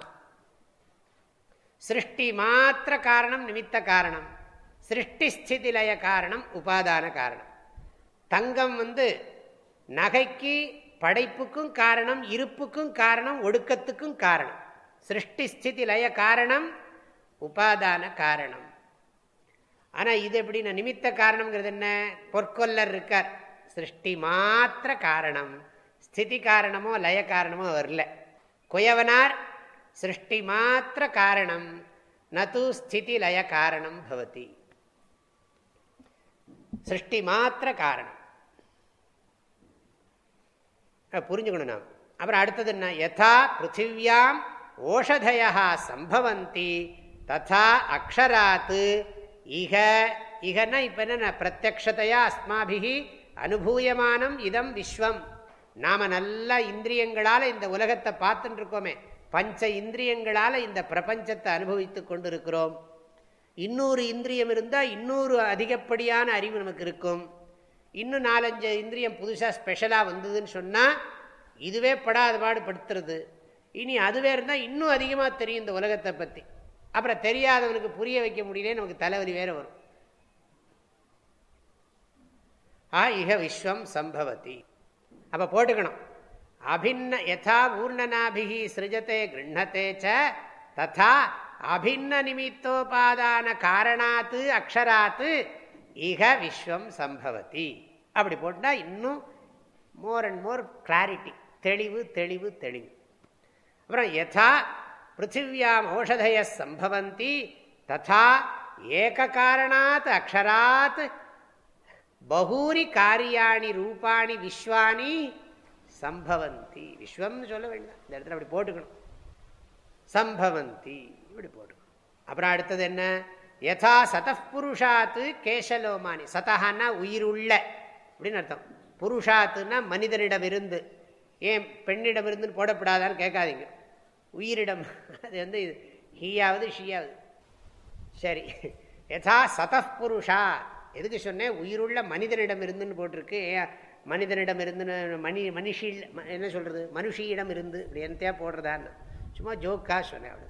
S1: சிருஷ்டி மாத்திர காரணம் நிமித்த காரணம். சிருஷ்டி ஸ்திதி லய காரணம் உபாதான காரணம். தங்கம் வந்து நகைக்கு படைப்புக்கும் காரணம் இருப்புக்கும் காரணம் ஒடுக்கத்துக்கும் காரணம். சிருஷ்டி ஸ்திதி லய காரணம் உபாதான காரணம். ஆனால் இது எப்படின்னா நிமித்த காரணம்ங்கிறது என்ன? பொற்கொல்லர் இருக்கார். சிருஷ்டி மாத்திர காரணம். ஸ்திதி காரணமோ லய காரணமோ வரல. குயவனார் சிருஷ்டி மாத்திர காரணம். நது ஸ்திதி லய காரணம் பவதி. சிருஷ்டி மாத்திர காரணம். புரிஞ்சுக்கணும் நாம் அப்புறம் அடுத்தது என்ன? யதா பிருத்திவியாம் ஓஷதயா சம்பவந்தி ததா அக்ஷராத்து இக இகன்னா இப்போ என்ன பிரத்யக்ஷதையா அஸ்மாபிகி அனுபூயமானம் இதம் விஸ்வம். நாம நல்ல இந்திரியங்களால் இந்த உலகத்தை பார்த்துட்டு இருக்கோமே பஞ்ச இந்திரியங்களால் இந்த பிரபஞ்சத்தை அனுபவித்து கொண்டிருக்கிறோம். இன்னொரு இந்திரியம் இருந்தால் இன்னொரு அதிகப்படியான அறிவு நமக்கு இருக்கும். இன்னும் நாலஞ்சு இந்திரியம் புதுசாக ஸ்பெஷலாக வந்ததுன்னு சொன்னால் இதுவே படாத பாடுபடுத்துறது இனி அதுவே இருந்தால் இன்னும் அதிகமாக தெரியும் இந்த உலகத்தை பற்றி அப்புறம் தெரியாதவனுக்கு புரிய வைக்க முடியலே நமக்கு தலைவலி வேறு வரும். ஆ இக விஸ்வம் சம்பவதி. அப்போ போட்டுக்கணும். அபின்ன யதா ஊர்ணனாபிகி சிருஜத்தை கிருண்ணத்தே ச ததா அபின்ன நிமித்தோபாதான காரணாத்து அக்ஷராத்து இக விஸ்வம் சம்பவதி. அப்படி போட்டால் இன்னும் மோர் அண்ட் மோர் கிளாரிட்டி தெளிவு தெளிவு தெளிவு. அப்புறம் யதா பிருத்திவியாம் ஓஷதய சம்பவந்தி ததா ஏக காரணாத் அக்ஷராத் பகூரி காரியாணி ரூபாணி விஸ்வானி சம்பவந்தி. விஸ்வம்னு சொல்ல வேண்டாம். இந்த இடத்துல அப்படி போட்டுக்கணும். சம்பவந்தி. இப்படி போட்டுக்கணும். அப்புறம் அடுத்தது என்ன? யதா சதப்புருஷாத்து கேசலோமானி. சதஹான்னா உயிருள்ள அப்படின்னு அர்த்தம். புருஷாத்துன்னா மனிதனிடம் இருந்து ஏன் பெண்ணிடம் இருந்துன்னு போடப்படாதான்னு கேட்காதீங்க. உயிரிடம் அது வந்து ஹீயாவது ஷீயாவது. சரி. யதா சதப்புருஷா எதுக்கு சொன்னேன்? உயிருள்ள மனிதனிடம் இருந்துன்னு போட்டிருக்கு. மனிதனிடம் இருந்து மணி மனுஷி என்ன சொல்கிறது மனுஷியிடம் இருந்து இப்படி என்னத்தையா போடுறதான்னு. சும்மா ஜோக்கா சொன்னேன் அவனு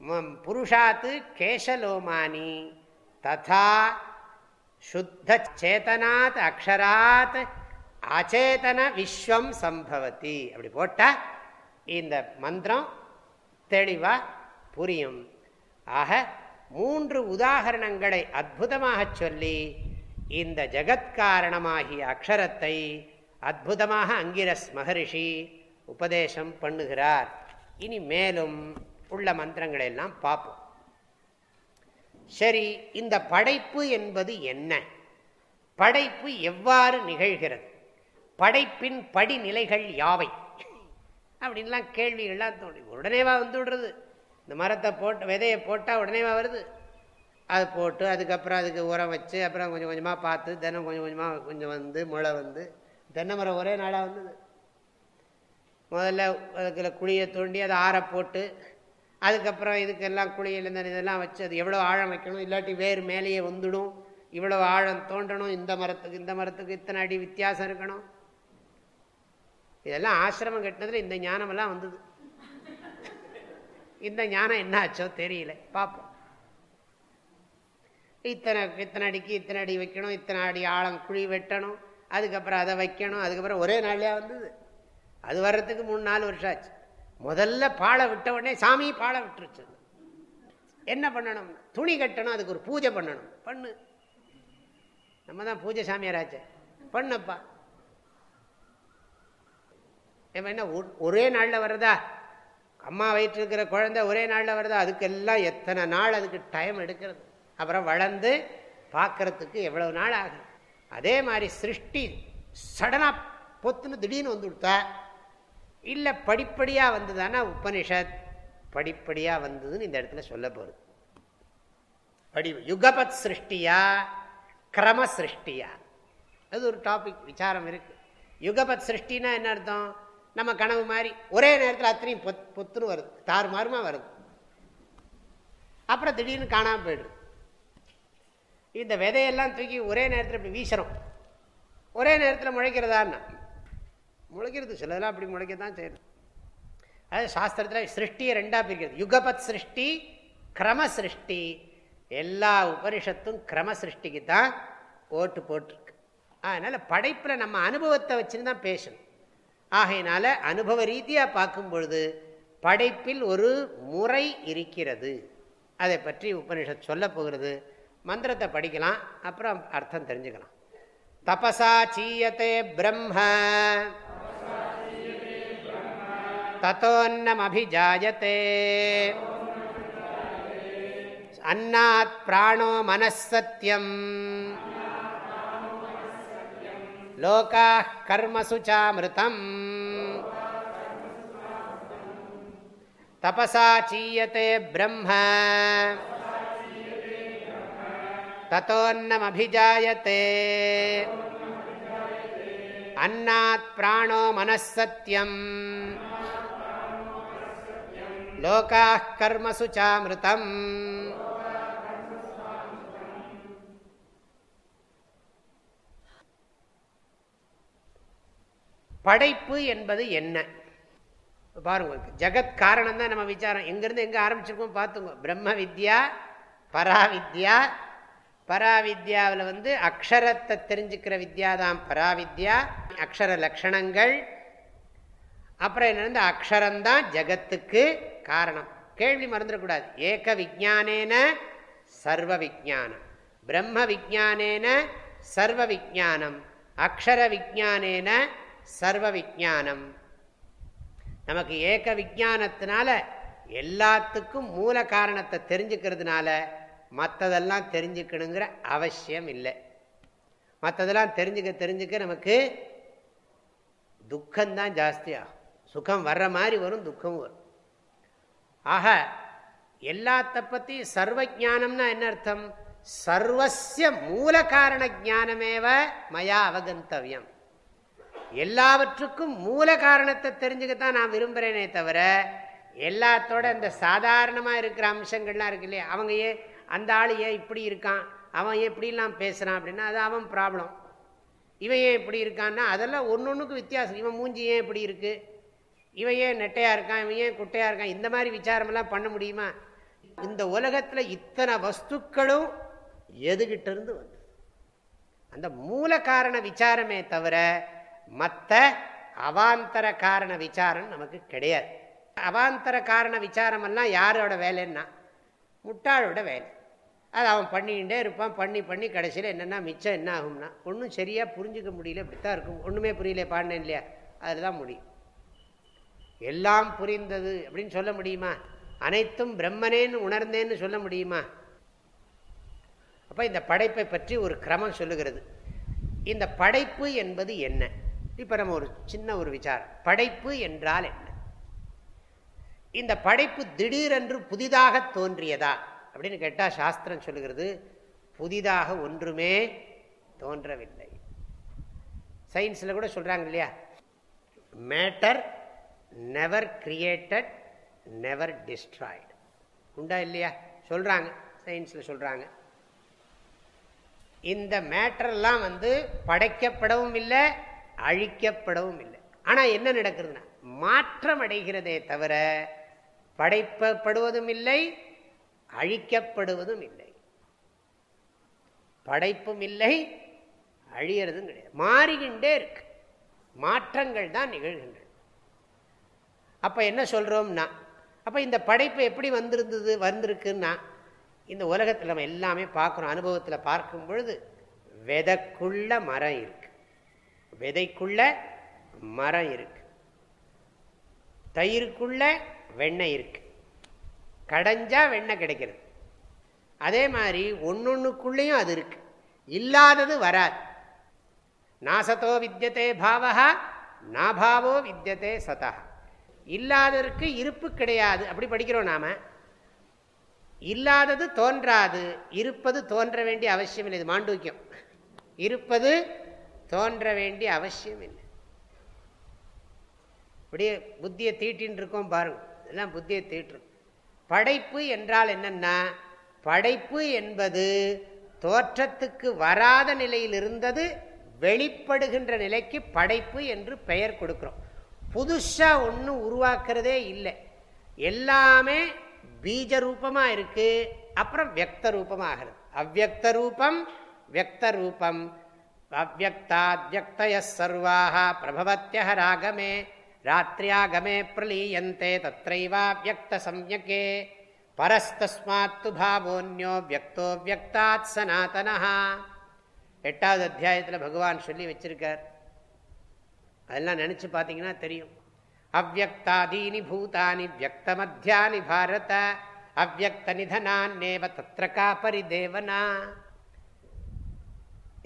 S1: புருஷாத்து கேசலோமானி ததா சுத்த சேத்தனாத் அக்ஷராத் அச்சேதன விஸ்வம் சம்பவத்தி அப்படி போட்டால் இந்த மந்திரம் தெளிவாக புரியும். ஆக மூன்று உதாகரணங்களை அற்புதமாக சொல்லி இந்த ஜகத்காரணமாகிய அக்ஷரத்தை அற்புதமாக அங்கிரஸ் மகரிஷி உபதேசம் பண்ணுகிறார். இனி மேலும் உள்ள மந்திரங்களை எல்லாம் பார்ப்போம். சரி இந்த படைப்பு என்பது என்ன? படைப்பு எவ்வாறு நிகழ்கிறது? படைப்பின் படிநிலைகள் யாவை? அப்படின்லாம் கேள்விகள்லாம் தோணி உடனேவா வந்து விடுறது. இந்த மரத்தை போட்டு விதையை போட்டால் உடனேவா வருது. அது போட்டு அதுக்கப்புறம் அதுக்கு உரம் வச்சு அப்புறம் கொஞ்சம் கொஞ்சமாக பார்த்து தினம் கொஞ்சம் கொஞ்சமாக கொஞ்சம் வந்து முளை வந்து தென்னை மரம் ஒரே நாளாக வந்தது. முதல்ல அதுக்குள்ள குழியை தோண்டி அதை ஆற போட்டு அதுக்கப்புறம் இதுக்கெல்லாம் குழியில் இந்த இதெல்லாம் வச்சு அது எவ்வளோ ஆழம் வைக்கணும்? இல்லாட்டி வேறு மேலேயே வந்துடும். இவ்வளோ ஆழம் தோண்டணும் இந்த மரத்துக்கு இந்த மரத்துக்கு இத்தனை அடி வித்தியாசம் இருக்கணும். இதெல்லாம் ஆசிரமம் கட்டினதில் இந்த ஞானமெல்லாம் வந்தது. இந்த ஞானம் என்ன ஆச்சோ தெரியல. பார்ப்போம் இத்தனை இத்தனை அடிக்கு இத்தனை அடி வைக்கணும். இத்தனை அடி ஆழம் குழி வெட்டணும். அதுக்கப்புறம் அதை வைக்கணும். அதுக்கப்புறம் ஒரே நாள்லையா வந்தது? அது வர்றதுக்கு மூணு நாலு வருஷம் ஆச்சு. முதல்ல பாலை விட்ட உடனே சாமி பாலை விட்டுருச்சு. என்ன பண்ணணும்? துணி கட்டணும் அதுக்கு ஒரு பூஜை பண்ணணும். பண்ணு. நம்ம தான் பூஜை சாமியாராச்சு. பண்ணப்பா. என்ன ஒரே நாளில் வருதா? அம்மா வயிற்றுக்கிற குழந்த குழந்தை ஒரே நாளில் வருதா? அதுக்கெல்லாம் எத்தனை நாள் அதுக்கு டைம் எடுக்கிறது? அப்புறம் வளர்ந்து பார்க்கறதுக்கு எவ்வளவு நாள் ஆகும் அதே மாதிரி சிருஷ்டி சடனாக பொத்துன்னு திடீர்னு வந்து கொடுத்தா இல்லை படிப்படியாக வந்ததுன்னா உபனிஷத்? படிப்படியாக வந்ததுன்னு இந்த இடத்துல சொல்ல போகுது படி யுகபத் சிருஷ்டியா கிரம சிருஷ்டியா. அது ஒரு டாபிக் விசாரம் இருக்கு. யுகபத் சிருஷ்டினா என்ன அர்த்தம்? நம்ம கனவு மாதிரி ஒரே நேரத்தில் அத்தனையும் பொத் பொத்துன்னு வருது. தாறு மாறுமா வருது. அப்புறம் திடீர்னு காணாமல் போயிடுது. இந்த விதையெல்லாம் தூக்கி ஒரே நேரத்தில் இப்படி வீசுகிறோம் ஒரே நேரத்தில் முளைக்கிறதான்னா? முளைக்கிறது. சிலதெல்லாம் அப்படி முளைக்க தான் செய்யணும் அது சாஸ்திரத்தில் சிருஷ்டியை ரெண்டாக பிரிக்கிறது. யுகபத் சிருஷ்டி கிரம சிருஷ்டி. எல்லா உபனிஷத்தும் கிரம சிருஷ்டிக்கு தான் ஓட்டு போட்டிருக்கு. அதனால் படைப்பில் நம்ம அனுபவத்தை வச்சுன்னு தான் பேசணும். ஆகையினால அனுபவ ரீதியாக பார்க்கும் பொழுது படைப்பில் ஒரு முறை இருக்கிறது. அதை பற்றி உபனிஷத் சொல்ல போகிறது. மந்திரத்தை படிக்கலாம் அப்புறம் அர்த்தம் தெரிஞ்சுக்கலாம். தபசா சீயத்தை பிரம்ம. ततोऽन्नमभिजायते अन्नात् प्राणो मनः सत्यम् लोकाः कर्मसु चामृतम् तपसा चीयते ब्रह्म ततोऽन्नमभिजायते अन्नात् प्राणो मनः सत्यम् लोकाः कर्मसु चामृतम् படைப்பு என்பது என்ன பாருங்க ஜெகத் காரணம் தான் நம்ம விசாரம் எங்கிருந்து எங்க ஆரம்பிச்சிருக்கோம் பார்த்துங்க பிரம்ம வித்யா பராவித்யா பராவித்யாவில் வந்து அக்ஷரத்தை தெரிஞ்சுக்கிற வித்யா தான் பராவித்யா அக்ஷர லக்ஷணங்கள் அப்புறம் என்ன அக்ஷரம்தான் ஜகத்துக்கு காரணம். கேள்வி மறந்துடக்கூடாது. ஏக விஜானேன சர்வ விஜானம் பிரம்ம விஜானேன சர்வ விஜானம் அக்ஷர விஜானேன சர்வ விஜானம் நமக்கு ஏக விஜானத்தினால எல்லாத்துக்கும் மூல காரணத்தை தெரிஞ்சுக்கிறதுனால மற்றதெல்லாம் தெரிஞ்சுக்கணுங்கிற அவசியம் இல்லை. மற்றதெல்லாம் தெரிஞ்சுக்க தெரிஞ்சுக்க நமக்கு துக்கம்தான் ஜாஸ்தியாகும். சுகம் வர்ற மாதிரி வரும் துக்கம் வரும். ஆக எல்லாத்த பற்றி சர்வ ஜானம்னா என்ன அர்த்தம்? சர்வசிய மூல காரண ஜானமேவ மயா அவகந்தவியம். எல்லாவற்றுக்கும் மூல காரணத்தை தெரிஞ்சுக்கத்தான் நான் விரும்புகிறேனே தவிர எல்லாத்தோட இந்த சாதாரணமாக இருக்கிற அம்சங்கள்லாம் இருக்கு இல்லையா? அவங்க ஏ அந்த ஆள் ஏன் இப்படி இருக்கான்? அவன் ஏன் இப்படிலாம் பேசுகிறான் அப்படின்னா அது அவன் ப்ராப்ளம் இவன் ஏன் இப்படி இருக்கான்னா அதெல்லாம் ஒன்று ஒன்றுக்கு வித்தியாசம். இவன் மூஞ்சி ஏன் இப்படி இருக்குது இவன் ஏன் நெட்டையாக இருக்கான் இவன் ஏன் குட்டையாக இருக்கான் இந்த மாதிரி விசாரமெல்லாம் பண்ண முடியுமா? இந்த உலகத்தில் இத்தனை வஸ்துக்களும் எதுகிட்ட இருந்து அந்த மூல காரண விசாரமே தவிர மற்ற அவாந்தர காரண விசாரம் நமக்கு கிடையாது. அவாந்தர காரண விசாரமெல்லாம் யாரோட வேலைன்னா? முட்டாளோட வேலை. அது அவன் பண்ணிக்கிட்டே இருப்பான் பண்ணி பண்ணி கடைசியில் என்னென்னா மிச்சம் என்ன ஆகும்னா ஒன்றும் சரியாக புரிஞ்சிக்க முடியல இப்படி தான் இருக்கும். ஒன்றுமே புரியல பாடினேன் இல்லையா? அதுதான் முடியும். எல்லாம் புரிந்தது அப்படின்னு சொல்ல முடியுமா? அனைத்தும் பிரம்மனேன்னு உணர்ந்தேன்னு சொல்ல முடியுமா? அப்போ இந்த படைப்பை பற்றி ஒரு கிரமம் சொல்லுகிறது. இந்த படைப்பு என்பது என்ன? இப்போ நம்ம ஒரு சின்ன ஒரு விசாரம். படைப்பு என்றால் என்ன? இந்த படைப்பு திடீரென்று புதிதாக தோன்றியதா? அப்படின்னு கேட்டால் சாஸ்திரம் சொல்லுகிறது புதிதாக ஒன்றுமே தோன்றவில்லை. சயின்ஸில் கூட சொல்கிறாங்க இல்லையா? Matter never created never destroyed உண்டா இல்லையா? சொல்கிறாங்க சயின்ஸில் சொல்கிறாங்க இந்த மேட்டரெல்லாம் வந்து படைக்கப்படவும் இல்லை அழிக்கப்படவும் இல்லை. ஆனால் என்ன நடக்கிறதுனா மாற்றம் அடைகிறதே தவிர படைப்பப்படுவதும் இல்லை அழிக்கப்படுவதும் இல்லை. படைப்பும் இல்லை அழியறதும் கிடையாது. மாறிக்கின்றே இருக்கு. மாற்றங்கள் தான் நிகழ்கின்றன. அப்போ என்ன சொல்கிறோம்னா அப்போ இந்த படைப்பு எப்படி வந்திருந்தது வந்திருக்குன்னா இந்த உலகத்தில் நம்ம எல்லாமே பார்க்குறோம் அனுபவத்தில் பார்க்கும் பொழுது விதைக்குள்ள மரம் இருக்கு. விதைக்குள்ள மரம் இருக்கு. தயிருக்குள்ள வெண்ணெய் இருக்கு. கடைஞ்சா வெண்ணெய் கிடைக்கிறது. அதே மாதிரி ஒன்னொன்னுக்குள்ளேயும் அது இருக்கு. இல்லாதது வராது. நாசத்தோ வித்தியதே பாவகா நாபாவோ வித்தியதே சதா இல்லாததற்கு இருப்பு கிடையாது. அப்படி படிக்கிறோம் நாம். இல்லாதது தோன்றாது. இருப்பது தோன்ற வேண்டிய அவசியம் இல்லை. இது மாண்டூக்கியம். இருப்பது தோன்ற வேண்டிய அவசியம் இல்லை. அப்படியே புத்தியை தீட்டின்னு இருக்கோம் பாருங்க. எல்லாம் புத்தியை தீட்டுரும் படைப்பு என்றால் என்னன்னா படைப்பு என்பது தோற்றத்துக்கு வராத நிலையில் இருந்தது வெளிப்படுகின்ற நிலைக்கு படைப்பு என்று பெயர் கொடுக்கிறோம். புதுசாக ஒன்றும் உருவாக்குறதே இல்லை. எல்லாமே பீஜ ரூபமாக இருக்கு அப்புறம் வியக்த ரூபமாகிறது அவ்வக்த ரூபம் வியக்த ரூபம் அவ்வக்தாத்யக்தய சர்வாக பிரபவத்திய ராகமே ராத்திரியாகமே பிரலீயந்தே தத்தைவாவியக்த சம்யக்கே பரஸ்தஸ்மாத்து பாவோன்யோ வியக்தோ வியக்தாத் சனாதனா எட்டாவது அத்தியாயத்தில் பகவான் சொல்லி வச்சிருக்கார். அதெல்லாம் நினச்சி பார்த்தீங்கன்னா தெரியும். அவ்வக்தாதீனி பூதானி வியக்த மத்தியானி பாரத அவ்வக்த நிதனான்னேவ தத்திரகா பரிதேவனா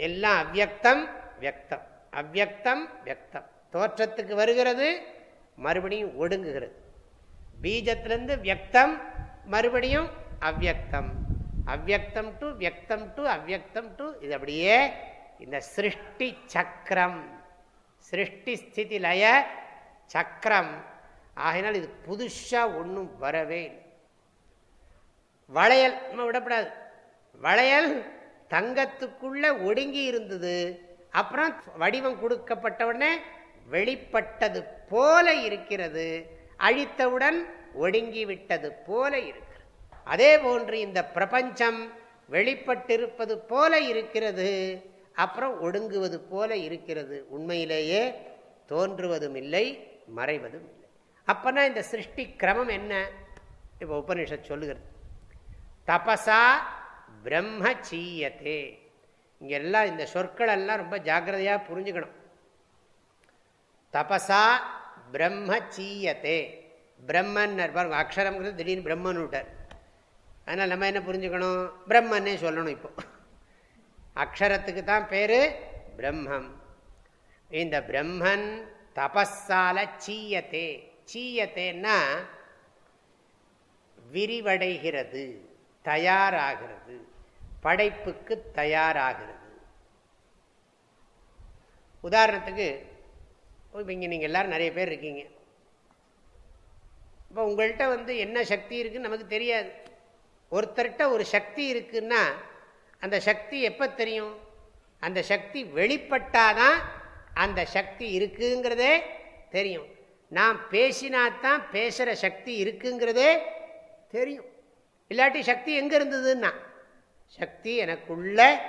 S1: எல்லாம் அவ்வக்தம் வியக்தம் அவ்வக்தம் வியக்தம் தோற்றத்துக்கு வருகிறது மறுபடியும் ஒடுங்குகிறது. பீஜத்திலிருந்து வியக்தம் மறுபடியும் அவ்வக்தம். அவ்வக்தம் டு வியக்தம் டு அவ்வக்தம் டு இது அப்படியே இந்த சிருஷ்டி சக்கரம். சிருஷ்டி ஸ்திதி லய சக்கரம் ஆகினால் இது புதுசாக ஒன்றும் வரவே இல்லை. வளையல் நம்ம விடப்படாது. வளையல் தங்கத்துக்குள்ள ஒடுங்கி இருந்தது. அப்புறம் வடிவம் கொடுக்கப்பட்டவுடனே வெளிப்பட்டது போல இருக்கிறது. அழித்தவுடன் ஒடுங்கி விட்டது போல இருக்கிறது. அதே போன்று இந்த பிரபஞ்சம் வெளிப்பட்டிருப்பது போல இருக்கிறது. அப்புறம் ஒடுங்குவது போல இருக்கிறது. உண்மையிலேயே தோன்றுவதும் இல்லை மறைவதும் இல்லை அப்போனா இந்த சிருஷ்டி கிரமம் என்ன? இப்போ உபனிஷத் சொல்லுகிறது. தபசா பிரம்ம சீயத்தே இங்கே எல்லாம் இந்த சொற்கள் எல்லாம் ரொம்ப ஜாக்கிரதையாக புரிஞ்சுக்கணும். தபசா பிரம்ம சீயத்தே பிரம்மன் பாருங்க அக்ஷரம்ங்கிறது திடீர்னு பிரம்மன் விட்டார். அதனால் நம்ம என்ன புரிஞ்சுக்கணும்? பிரம்மன்னே சொல்லணும் இப்போ. அக்ஷரத்துக்கு தான் பேரு பிரம்மம். இந்த பிரம்மன் தபஸால சீயத்தே. சீயத்தேன்னா விரிவடைகிறது தயாராகிறது படைப்புக்கு தயாராகிறது. உதாரணத்துக்கு இப்போ இங்கே நீங்கள் எல்லோரும் நிறைய பேர் இருக்கீங்க. இப்போ உங்கள்கிட்ட வந்து என்ன சக்தி இருக்குன்னு நமக்கு தெரியாது. ஒருத்தர்கிட்ட ஒரு சக்தி இருக்குன்னா அந்த சக்தி எப்போ தெரியும்? அந்த சக்தி வெளிப்பட்டாதான் அந்த சக்தி இருக்குங்கிறதே தெரியும். நான் பேசினாத்தான் பேசுகிற சக்தி இருக்குங்கிறதே தெரியும். இல்லாட்டி சக்தி எங்கே இருந்ததுன்னா? சக்தி எனக்குள்ள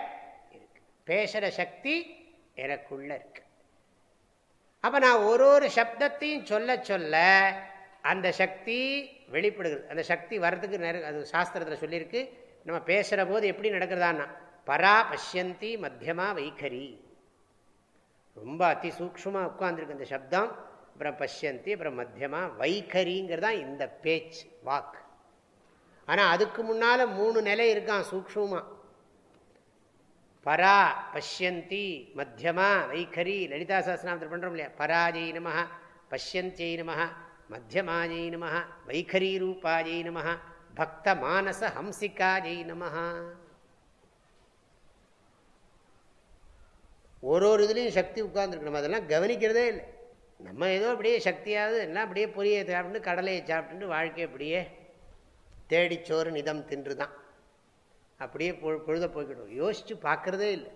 S1: இருக்கு. பேசுகிற சக்தி எனக்குள்ள இருக்கு. அப்போ நான் ஒரு ஒரு சப்தத்தையும் சொல்ல சொல்ல அந்த சக்தி வெளிப்படுகிறது. அந்த சக்தி வர்றதுக்கு நெரு அது சாஸ்திரத்தில் சொல்லியிருக்கு. நம்ம பேசுகிற போது எப்படி நடக்கிறதான்னா பரா பஷ்யந்தி மத்தியமா வைகரி. ரொம்ப அதி சூக்ஷமாக உட்காந்துருக்கு இந்த சப்தம். அப்புறம் பஷ்யந்தி அப்புறம் மத்தியமா வைகரிங்கிறதான் இந்த பேச்சு வாக்கு. ஆனால் அதுக்கு முன்னால் மூணு நிலை இருக்கான் சூக்ஷமாக பரா பஷ்யந்தி மத்தியமா வைகரி. லலிதா சாஸ்திரநாமத்தில் பண்ணுறோம் இல்லையா? பராஜை நம பஷ்யந்தியை நம மத்தியமாஜை நம வைகரி ரூபாஜை நம பக்த மானச ஹம்சிகா ஜெய் நமஹா. ஒரு ஒரு இதுலேயும் சக்தி உட்கார்ந்துருக்கு. நம்ம அதெல்லாம் கவனிக்கிறதே இல்லை. நம்ம ஏதோ அப்படியே சக்தியாவது எல்லாம் அப்படியே பொரியை சாப்பிட்டு கடலையை சாப்பிட்டு வாழ்க்கை அப்படியே தேடிச்சோறு நிதம் தின்று தான் அப்படியே பொ பொழுத போய்கிடும் யோசித்து பார்க்குறதே இல்லை.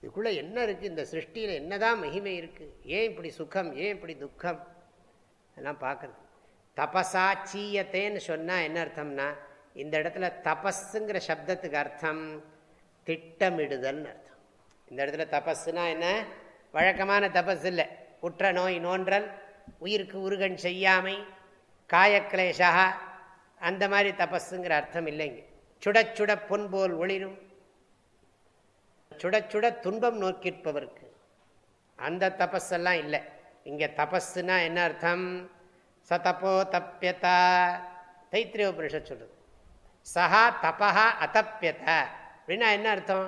S1: இதுக்குள்ளே என்ன இருக்குது இந்த சிருஷ்டியில் என்னதான் மகிமை இருக்குது ஏன் இப்படி சுகம்? ஏன் இப்படி துக்கம்? எல்லாம் பார்க்குறது. தபசா சீயத்தேன்னு சொன்னால் என்ன அர்த்தம்னா இந்த இடத்துல தபஸுங்கிற சப்தத்துக்கு அர்த்தம் திட்டமிடுதல்னு அர்த்தம். இந்த இடத்துல தபஸ்னா என்ன? வழக்கமான தபஸ் இல்லை. உற்ற நோய் நோன்றல் உயிருக்கு உருகன் செய்யாமை காயக்லேஷா அந்த மாதிரி தபஸுங்கிற அர்த்தம் இல்லைங்க. சுட சுட பொன் போல் ஒளிரும். சுட சுட துன்பம் நோக்கிற்பவருக்கு அந்த தபஸெல்லாம் இல்லை. இங்கே தபஸுனா என்ன அர்த்தம்? சதப்போ தப்பியதா தைத்திரிய உபனிஷத் சொல்றது. சஹா தபா அதப்பியத அப்படின்னா என்ன அர்த்தம்?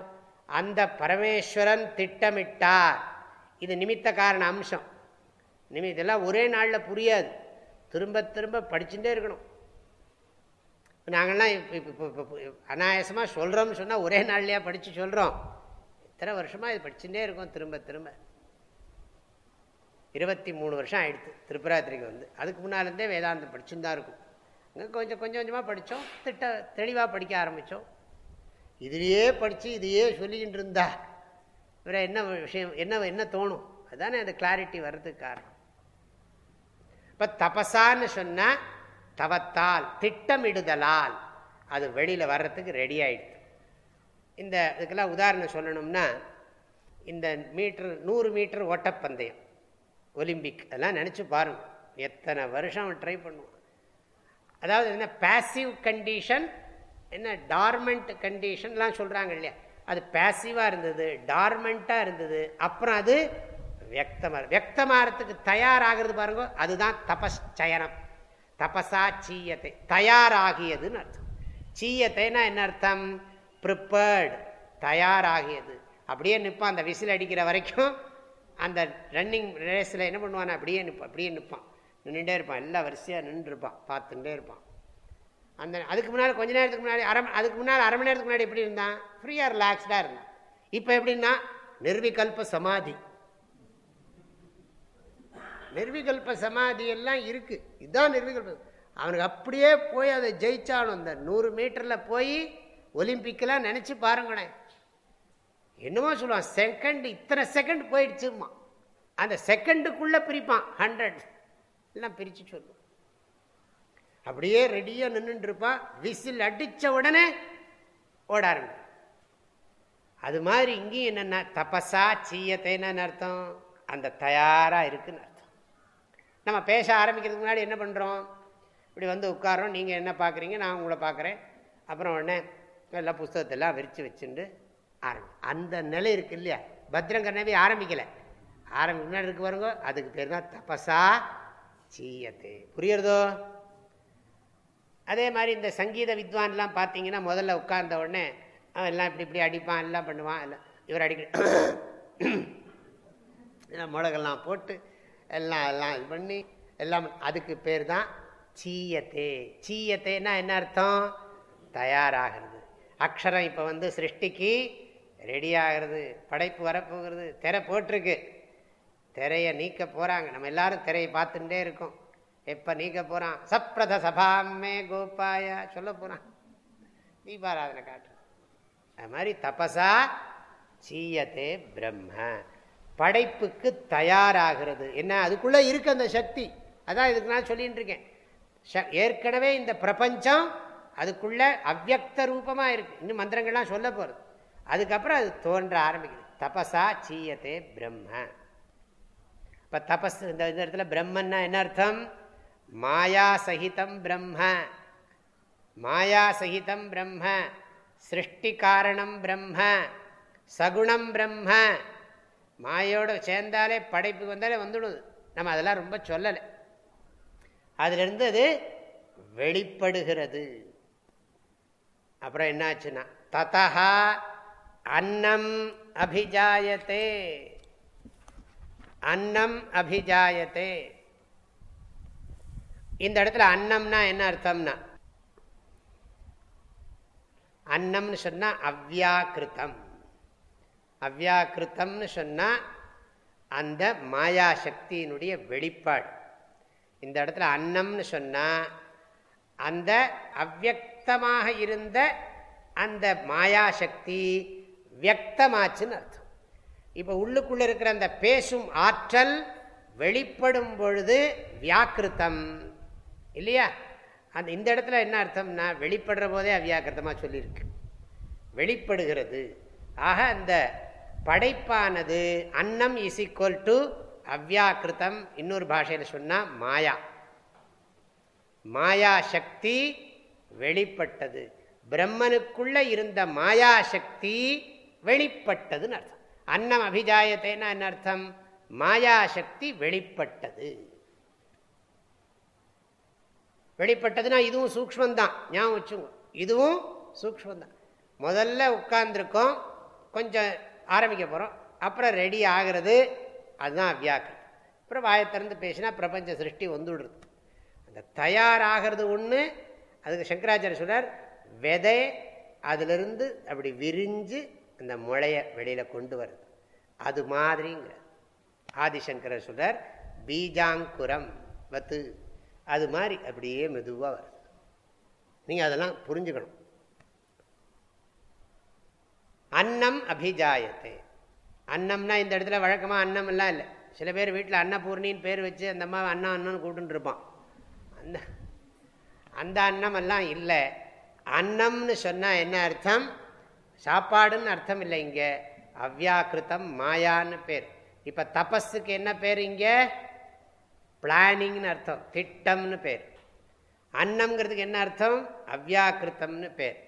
S1: அந்த பரமேஸ்வரன் திட்டமிட்டார். இது நிமித்த காரண அம்சம். நிமி இதெல்லாம் ஒரே நாளில் புரியாது. திரும்ப திரும்ப படிச்சுட்டே இருக்கணும். நாங்கள்லாம் இப்போ இப்போ அனாயாசமாக சொல்கிறோம்னு சொன்னால் ஒரே நாள்லையா படித்து சொல்கிறோம் இத்தனை வருஷமாக இது படிச்சுட்டே இருக்கோம் திரும்ப திரும்ப. இருபத்தி மூணு வருஷம் ஆயிடுச்சு திருப்பராத்திரிக்கு வந்து. அதுக்கு முன்னாலேருந்தே வேதாந்தம் படிச்சுன்னு தான் இருக்கும். அங்கே கொஞ்சம் கொஞ்சம் கொஞ்சமாக படித்தோம். திட்ட தெளிவாக படிக்க ஆரம்பித்தோம். இதுலேயே படித்து இதையே சொல்லிக்கிட்டு இருந்தா இவரை என்ன விஷயம் என்ன என்ன தோணும்? அதுதானே அந்த கிளாரிட்டி வர்றதுக்கு காரணம். இப்போ தபசான்னு சொன்னால் தவத்தால் திட்டமிடுதலால் அது வெளியில் வர்றதுக்கு ரெடி ஆகிடுது இந்த இதுக்கெல்லாம் உதாரணம் சொல்லணும்னா இந்த மீட்ரு நூறு மீட்டர் ஓட்டப்பந்தயம். ஒலிம்பிக் அதெல்லாம் நினச்சி பாருங்கள் எத்தனை வருஷம் அவன் ட்ரை பண்ணுவான். அதாவது என்ன பேசிவ் கண்டிஷன் என்ன டார்மெண்ட் கண்டிஷன்லாம் சொல்கிறாங்க இல்லையா? அது பேசிவாக இருந்தது டார்மெண்ட்டாக இருந்தது. அப்புறம் அது வியக்தமாக வியக்தமாகறதுக்கு தயாராகிறது பாருங்க அதுதான் தபஸ் சயனம். தபசா சீயத்தை தயாராகியதுன்னு அர்த்தம். சீயத்தைனா என்ன அர்த்தம்? ப்ரிப்பேர்டு தயாராகியது. அப்படியே நிற்பான் அந்த விசில் அடிக்கிற வரைக்கும். அந்த ரன்னிங் ரேஸில் என்ன பண்ணுவான் அப்படியே நிற்பான் அப்படியே நிற்பான் நின்றுட்டே இருப்பான். எல்லா வரிசையாக நின்றுருப்பான். பார்த்துட்டே இருப்பான். அந்த அதுக்கு முன்னாடி கொஞ்ச நேரத்துக்கு முன்னாடி அரை அதுக்கு முன்னால் அரை மணி நேரத்துக்கு முன்னாடி எப்படி இருந்தான்? ஃப்ரீயாக ரிலாக்ஸ்டாக இருந்தான். இப்போ எப்படின்னா நிர்விகல்ப சமாதி. நிர்விகல்ப சமாதி எல்லாம் இருக்குது இதுதான் நிர்விகல்ப அவனுக்கு அப்படியே போய் அதை ஜெயிச்சாலும் இந்த நூறு மீட்டரில் போய் ஒலிம்பிக்கெலாம் நினச்சி பாருங்களேன். என்னமோ சொல்லுவான் செகண்ட் இத்தனை செகண்ட் போயிடுச்சுமா அந்த செகண்டுக்குள்ளே பிரிப்பான் ஹண்ட்ரட் எல்லாம் பிரித்து சொல்லுவான். அப்படியே ரெடியாக நின்றுட்டு இருப்பான் விசில் அடித்த உடனே ஓட ஆரம்பி அது மாதிரி இங்கேயும் என்னென்ன தபஸா சீயத்தைன்னு அர்த்தம்? அந்த தயாராக இருக்குன்னு அர்த்தம். நம்ம பேச ஆரம்பிக்கிறதுக்கு முன்னாடி என்ன பண்ணுறோம் இப்படி வந்து உட்காரோம் நீங்கள் என்ன பார்க்குறீங்க நான் உங்களை பார்க்குறேன் அப்புறம் உடனே எல்லாம் புஸ்தகத்தெல்லாம் விரித்து வச்சுட்டு ஆரம்பி. அந்த நிலை இருக்கு இல்லையா? பத்ரங்கர்ணவி ஆரம்பிக்கலை. ஆரம்பி முன்னாடி இருக்கு பாருங்க அதுக்கு பேர் தான் தபசா சீயத்து. புரியுறதோ? அதே மாதிரி இந்த சங்கீத வித்வான்லாம் பார்த்தீங்கன்னா முதல்ல உட்கார்ந்த உடனே அவன் எல்லாம் இப்படி இப்படி அடிப்பான் எல்லாம் பண்ணுவான் எல்லாம் இவர் அடிக்க முளகெல்லாம் போட்டு எல்லாம் எல்லாம் இது பண்ணி எல்லாம் அதுக்கு பேர் தான் சீயத்தே. சீயத்தேன்னா என்ன அர்த்தம்? தயாராகிறது. அக்ஷரம் இப்போ வந்து சிருஷ்டிக்கு ரெடி ஆகிறது படைப்பு வரப்போகிறது திரை போட்டிருக்கு. திரையை நீக்க போகிறாங்க நம்ம எல்லாரும் திரையை பார்த்துட்டே இருக்கோம். எப்போ நீக்க போகிறான் சப்ரத சபாமே கோபாயா. சொல்ல போகிறான் தீபாராதனை காட்டு. அது மாதிரி தபசா சீயத்தே பிரம்ம. படைப்புக்கு தயாராகிறது. என்ன? அதுக்குள்ளே இருக்கு அந்த சக்தி. அதான் இதுக்கு நான் சொல்லிட்டு இருக்கேன். ஏற்கனவே இந்த பிரபஞ்சம் அதுக்குள்ள அவ்வக்த ரூபமாக இருக்குது இன்னும் மந்திரங்கள்லாம் சொல்ல போகிறது அதுக்கப்புறம் அது தோன்ற ஆரம்பிக்குது. தபசா சீயத்தே பிரம்ம. இப்போ தபஸ் இந்த இடத்துல பிரம்மன்னா என்ன அர்த்தம்? மாயா சகிதம் பிரம்ம. மாயா சகிதம் பிரம்ம. சிருஷ்டி காரணம் பிரம்ம. சகுணம் பிரம்ம. மாயோடு சேர்ந்தாலே படைப்பு வந்தாலே வந்துடுது. நம்ம அதெல்லாம் ரொம்ப சொல்லலை. அதிலிருந்து அது வெளிப்படுகிறது. அப்புறம் என்னாச்சுன்னா ததா அன்னம் அபிஜாயத்தே. அன்னம் அபிஜாயத்தே. இந்த இடத்துல அன்னம்னா என்ன அர்த்தம்னா? அன்னம்னு சொன்னா அவ்யாக்கிருத்தம். அவ்யாக்கிருத்தம்னு சொன்னா அந்த மாயா சக்தியினுடைய வெளிப்பாடு. இந்த இடத்துல அன்னம்னு சொன்னா அந்த அவ்வக்தமாக இருந்த அந்த மாயாசக்தி வியக்தமாச்சுன்னு அர்த்தம். இப்போ உள்ளுக்குள்ளே இருக்கிற அந்த பேசும் ஆற்றல் வெளிப்படும் பொழுது வியாக்கிருத்தம். இல்லையா? அந்த இந்த இடத்துல என்ன அர்த்தம்னா வெளிப்படுற போதே அவ்வியாக்கிருத்தமாக சொல்லியிருக்கு. வெளிப்படுகிறது. ஆக அந்த படைப்பானது அன்னம் இஸ் ஈக்குவல் டு அவ்வியாக்கிருத்தம். இன்னொரு பாஷையில் சொன்னால் மாயா. மாயா சக்தி வெளிப்பட்டது. பிரம்மனுக்குள்ளே இருந்த மாயா சக்தி வெளிப்பட்டதுன்னு அர்த்தம். அன்னம் அபிஜாயத்தைன்னா என்ன அர்த்தம்? மாயா சக்தி வெளிப்பட்டது. வெளிப்பட்டதுன்னா இதுவும் சூக்மந்தான் ஞாபகம் வச்சுங்க இதுவும் சூக்மந்தான் முதல்ல உட்கார்ந்துருக்கோம். கொஞ்சம் ஆரம்பிக்க போகிறோம் அப்புறம் ரெடி ஆகிறது. அதுதான் அவ்யாக்கிரம் அப்புறம் வாயை திறந்து பேசினா பிரபஞ்ச சிருஷ்டி வந்துடுறது. அந்த தயாராகிறது ஒன்று அதுக்கு சங்கராச்சாரிய சொல்கிறார் விதை அதிலிருந்து அப்படி விரிஞ்சு அந்த முளைய வெளியில் கொண்டு வருது. அது மாதிரிங்கிற ஆதிசங்கரர் சொல்கிறார் பீஜாங்குரம் வத்து. அது மாதிரி அப்படியே மெதுவாக வருது. நீங்கள் அதெல்லாம் புரிஞ்சுக்கணும். அன்னம் அபிஜாயத்தை. அன்னம்னா இந்த இடத்துல வழக்கமாக அன்னம் எல்லாம் இல்லை. சில பேர் வீட்டில் அன்னபூர்ணின்னு பேர் வச்சு அந்த அம்மா அண்ணா அண்ணன் கூட்டுன்னு இருப்பான். அந்த அந்த அன்னம் எல்லாம் இல்லை. அன்னம்னு சொன்னால் என்ன அர்த்தம்? சாப்பாடுன்னு அர்த்தம் இல்லை இங்கே. அவ்யாக்கிருத்தம் மாயான்னு பேர். இப்போ தபஸுக்கு என்ன பேர் இங்கே? பிளானிங்னு அர்த்தம். திட்டம்னு பேர். அன்னம்ங்கிறதுக்கு என்ன அர்த்தம்? அவ்யாக்கிருத்தம்னு பேர்.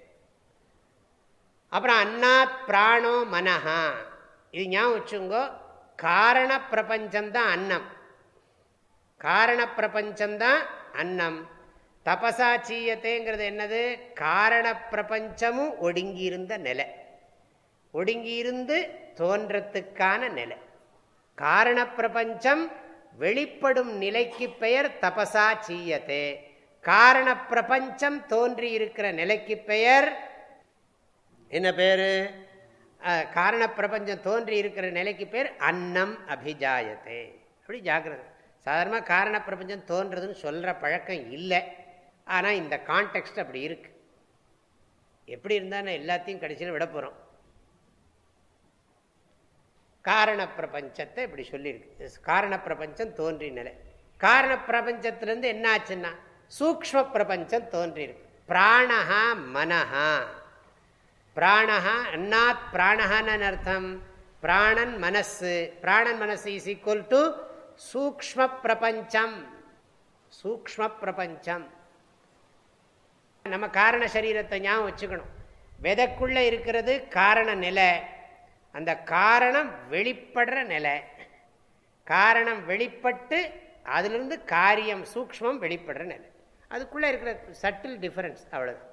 S1: அப்புறம் அன்னாத் பிராணோ மனஹா. இது ஞாபகம் வச்சுங்கோ காரண பிரபஞ்சம்தான் அன்னம். காரண பிரபஞ்சம்தான் அன்னம். தபசா சீயத்தைங்கிறது என்னது? காரண பிரபஞ்சமும் ஒடுங்கியிருந்த நிலை. ஒடுங்கியிருந்து தோன்றத்துக்கான நிலை. காரண பிரபஞ்சம் வெளிப்படும் நிலைக்கு பெயர் தபசா சீயத்தே. காரண பிரபஞ்சம் தோன்றி இருக்கிற நிலைக்கு பெயர் என்ன பேரு? காரண பிரபஞ்சம் தோன்றி இருக்கிற நிலைக்கு பேர் அன்னம் அபிஜாயத்தே. அப்படி ஜாக்கிரதை. சாதாரணமாக காரண பிரபஞ்சம் தோன்றதுன்னு சொல்கிற பழக்கம் இல்லை. ஆனால் இந்த கான்டெக்ட் அப்படி இருக்கு. எப்படி இருந்தால் நான் எல்லாத்தையும் கடைசியில் விட போகிறோம் காரண பிரபஞ்சத்தை இப்படி சொல்லியிருக்கு. காரண பிரபஞ்சம் தோன்றி நிலை. காரண பிரபஞ்சத்திலேருந்து என்ன ஆச்சுன்னா சூக்ம பிரபஞ்சம் தோன்றியிருக்கு. பிராணஹா மனஹா. பிராணஹா அண்ணாத் பிராணஹான்னு அர்த்தம்? பிராணன் மனசு. பிராணன் மனசு இஸ் ஈக்குவல் டு சூக்ம பிரபஞ்சம். சூக்ம பிரபஞ்சம். நம்ம காரண சரீரத்தை ஞாபகம் வச்சுக்கணும். விதைக்குள்ள இருக்கிறது காரண நிலை. அந்த காரணம் வெளிப்படுற நிலை. காரணம் வெளிப்பட்டு அதிலிருந்து காரியம் சூக்மம் வெளிப்படுற நிலை. அதுக்குள்ளே இருக்கிற சட்டில் டிஃபரன்ஸ் அவ்வளோதான்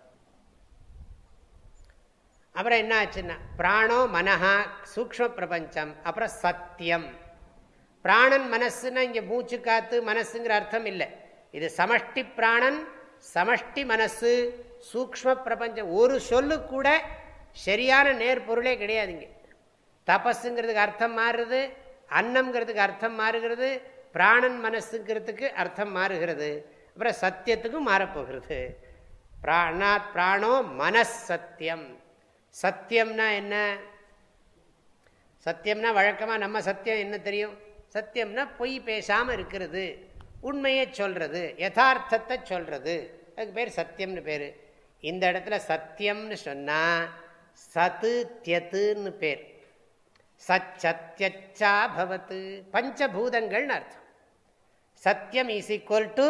S1: அப்புறம் என்ன ஆச்சுன்னா பிராணோ மனஹா சூக்ம பிரபஞ்சம் அப்புறம் சத்தியம். பிராணன் மனசுன்னா இங்கே மூச்சு காத்து மனசுங்கிற அர்த்தம் இல்லை. இது சமஷ்டி பிராணன் சமஷ்டி மனசு சூக்ம பிரபஞ்சம் ஒரு சொல்லு கூட சரியான நேர் பொருளே கிடையாதுங்க. தபஸுங்கிறதுக்கு அர்த்தம் மாறுறது அன்னம்ங்கிறதுக்கு அர்த்தம் மாறுகிறது பிராணன் மனசுங்கிறதுக்கு அர்த்தம் மாறுகிறது அப்புறம் சத்தியத்துக்கும் மாறப்போகிறது. பிராணாத் பிராணோ மனஸ் சத்தியம். சத்தியம்னா என்ன? சத்தியம்னா வழக்கமாக நம்ம சத்தியம் என்ன தெரியும்? சத்தியம்னா பொய் பேசாமல் இருக்கிறது. உண்மையை சொல்கிறது யதார்த்தத்தை சொல்கிறது அதுக்கு பேர் சத்தியம்னு பேர். இந்த இடத்துல சத்தியம்னு சொன்னால் சத்து தியத்துன்னு பேர். சச்சத்தியச்சா பவத்து பஞ்சபூதங்கள்னு அர்த்தம். சத்தியம் இஸ் ஈக்குவல் டு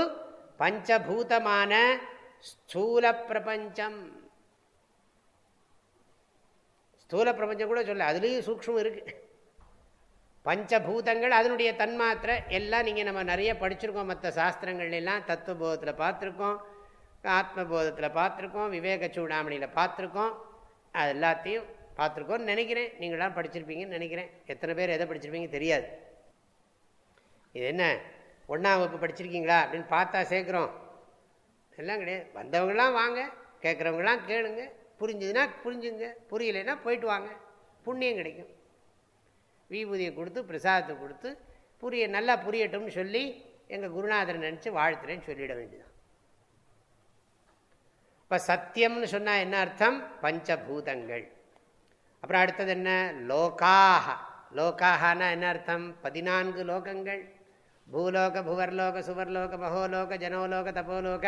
S1: பஞ்சபூதமான ஸ்தூல பிரபஞ்சம். ஸ்தூல பிரபஞ்சம் கூட சொல்ல அதுலேயும் சூக்ஷம் இருக்குது பஞ்சபூதங்கள் அதனுடைய தன்மாத்திரை எல்லாம் நீங்கள் நம்ம நிறைய படிச்சிருக்கோம். மற்ற சாஸ்திரங்கள்லாம் தத்துவபோதத்தில் பார்த்துருக்கோம் ஆத்மபோதத்தில் பார்த்துருக்கோம் விவேக சூடாமணியில் பார்த்துருக்கோம். அது எல்லாத்தையும் பார்த்துருக்கோன்னு நினைக்கிறேன். நீங்களாம் படிச்சிருப்பீங்கன்னு நினைக்கிறேன். எத்தனை பேர் எதை படிச்சிருப்பீங்க தெரியாது. இது என்ன? ஒன்றாம் வகுப்பு படிச்சிருக்கீங்களா அப்படின்னு பார்த்தா சேர்க்குறோம். எல்லாம் கிடையாது. வந்தவங்களாம் வாங்க கேட்குறவங்களாம் கேளுங்க. புரிஞ்சுதுன்னா புரிஞ்சுங்க. புரியலைன்னா போயிட்டு வாங்க. புண்ணியம் கிடைக்கும். விபூதியை கொடுத்து பிரசாதத்தை கொடுத்து புரிய நல்லா புரியட்டும்னு சொல்லி எங்கள் குருநாதரை நினச்சி வாழ்த்துறேன்னு சொல்லிட வேண்டியதான் இப்போ சத்தியம்னு சொன்னால் என்ன அர்த்தம்? பஞ்சபூதங்கள். அப்புறம் அடுத்தது என்ன? லோகாக லோகாகனா என்ன அர்த்தம்? பதினான்கு லோகங்கள். பூலோக புவர்லோக சுவர்லோக மகோலோக ஜனோலோக தபோலோக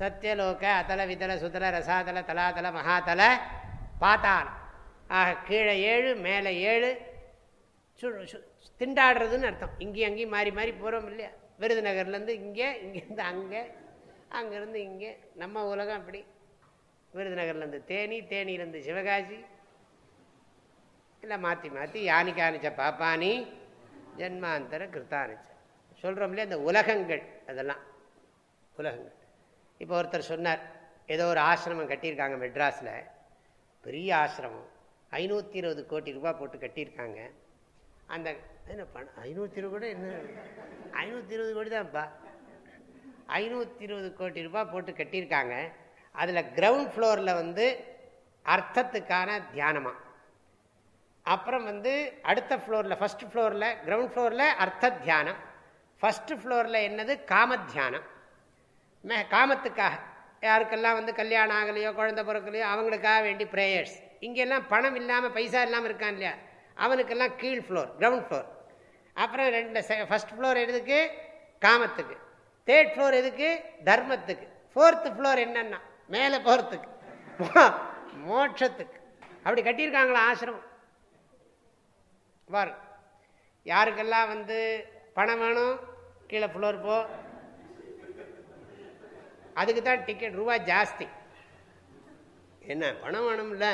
S1: சத்தியலோக அதல விதல சுதல ரசாதல தலாதல மகாதல பாத்தால் ஆக கீழே ஏழு மேலே ஏழு திண்டாடுறதுன்னு அர்த்தம். இங்கேயும் அங்கேயும் மாறி மாறி போகிறோம் இல்லையா? விருதுநகர்லேருந்து இங்கே இங்கேருந்து அங்கே அங்கேருந்து இங்கே. நம்ம உலகம் அப்படி. விருதுநகர்லேருந்து தேனி தேனியிலேருந்து சிவகாசி. இல்லை மாற்றி மாற்றி யானிக்கானிச்ச பாப்பானி ஜென்மாந்தர கிருத்தானிச்ச சொல்கிறோம் இல்லையா? இந்த உலகங்கள் அதெல்லாம். உலகங்கள். இப்போ ஒருத்தர் சொன்னார் ஏதோ ஒரு ஆசிரமம் கட்டியிருக்காங்க மெட்ராஸில். பெரிய ஆசிரமம். ஐநூற்றி இருபது கோடி ரூபா போட்டு கட்டியிருக்காங்க. அந்த என்ன பணம் ஐநூற்றி இருபது கூட என்ன? ஐநூற்றி இருபது கோடி தான்ப்பா ஐநூற்றி இருபது கோடி ரூபாய் போட்டு கட்டியிருக்காங்க. அதில் கிரவுண்ட் ஃப்ளோரில் வந்து அர்த்தத்துக்கான தியானமாக அப்புறம் வந்து அடுத்த ஃப்ளோரில் ஃபஸ்ட் ஃப்ளோரில் கிரவுண்ட் ஃப்ளோரில் அர்த்த தியானம். ஃபஸ்ட்டு ஃப்ளோரில் என்னது? காம தியானம். மே காமத்துக்காக. யாருக்கெல்லாம் வந்து கல்யாணம் ஆகலையோ குழந்த பிறக்கலையோ அவங்களுக்காக வேண்டி ப்ரேயர்ஸ் இங்கெல்லாம் பணம் இல்லாமல் பைசா இல்லாமல் இருக்கான் இல்லையா? அவனுக்கெல்லாம் கீழ் ஃப்ளோர் கிரவுண்ட் ஃப்ளோர் அப்புறம் ரெண்டு ஃபஸ்ட் ஃப்ளோர் எதுக்கு? காமத்துக்கு. தேர்ட் ஃப்ளோர் எதுக்கு? தர்மத்துக்கு. ஃபோர்த்து ஃப்ளோர் என்னன்னா மேலே போகிறதுக்கு மோட்சத்துக்கு. அப்படி கட்டியிருக்காங்களா ஆசிரமம். பாரு யாருக்கெல்லாம் வந்து பணம் வேணும்? கீழே ஃப்ளோர் போ. அதுக்கு தான் டிக்கெட் ரூபா ஜாஸ்தி. என்ன பணம் வேணும்ல.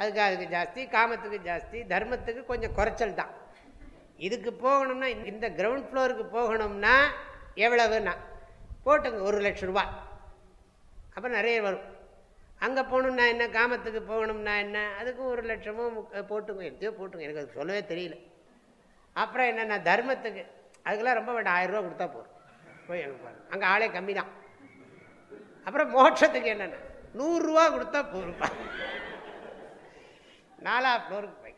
S1: அதுக்கு அதுக்கு ஜாஸ்தி காமத்துக்கு ஜாஸ்தி தர்மத்துக்கு கொஞ்சம் குறைச்சல் தான். இதுக்கு போகணும்னா இந்த கிரவுண்ட் ஃப்ளோருக்கு போகணும்னா எவ்வளவுன்னா போட்டுங்க ஒரு லட்சம் ரூபா அப்போ நிறைய வரும். அங்கே போகணும்னா என்ன காமத்துக்கு போகணும்னா என்ன அதுக்கும் ஒரு லட்சமோ போட்டுங்க எத்தையோ போட்டுங்க எனக்கு அது சொல்லவே தெரியல. அப்புறம் என்னென்னா தர்மத்துக்கு அதுக்கெல்லாம் ரொம்ப வேண்டாம் ஆயிரம் கொடுத்தா போதும். போய் எனக்கு பாருங்க. அங்கே ஆளே கம்மி தான் அப்புறம் மோட்சத்துக்கு என்னென்ன நூறுரூவா கொடுத்தா போகிறப்பா நாலா ஃப்ளோருக்கு போய்.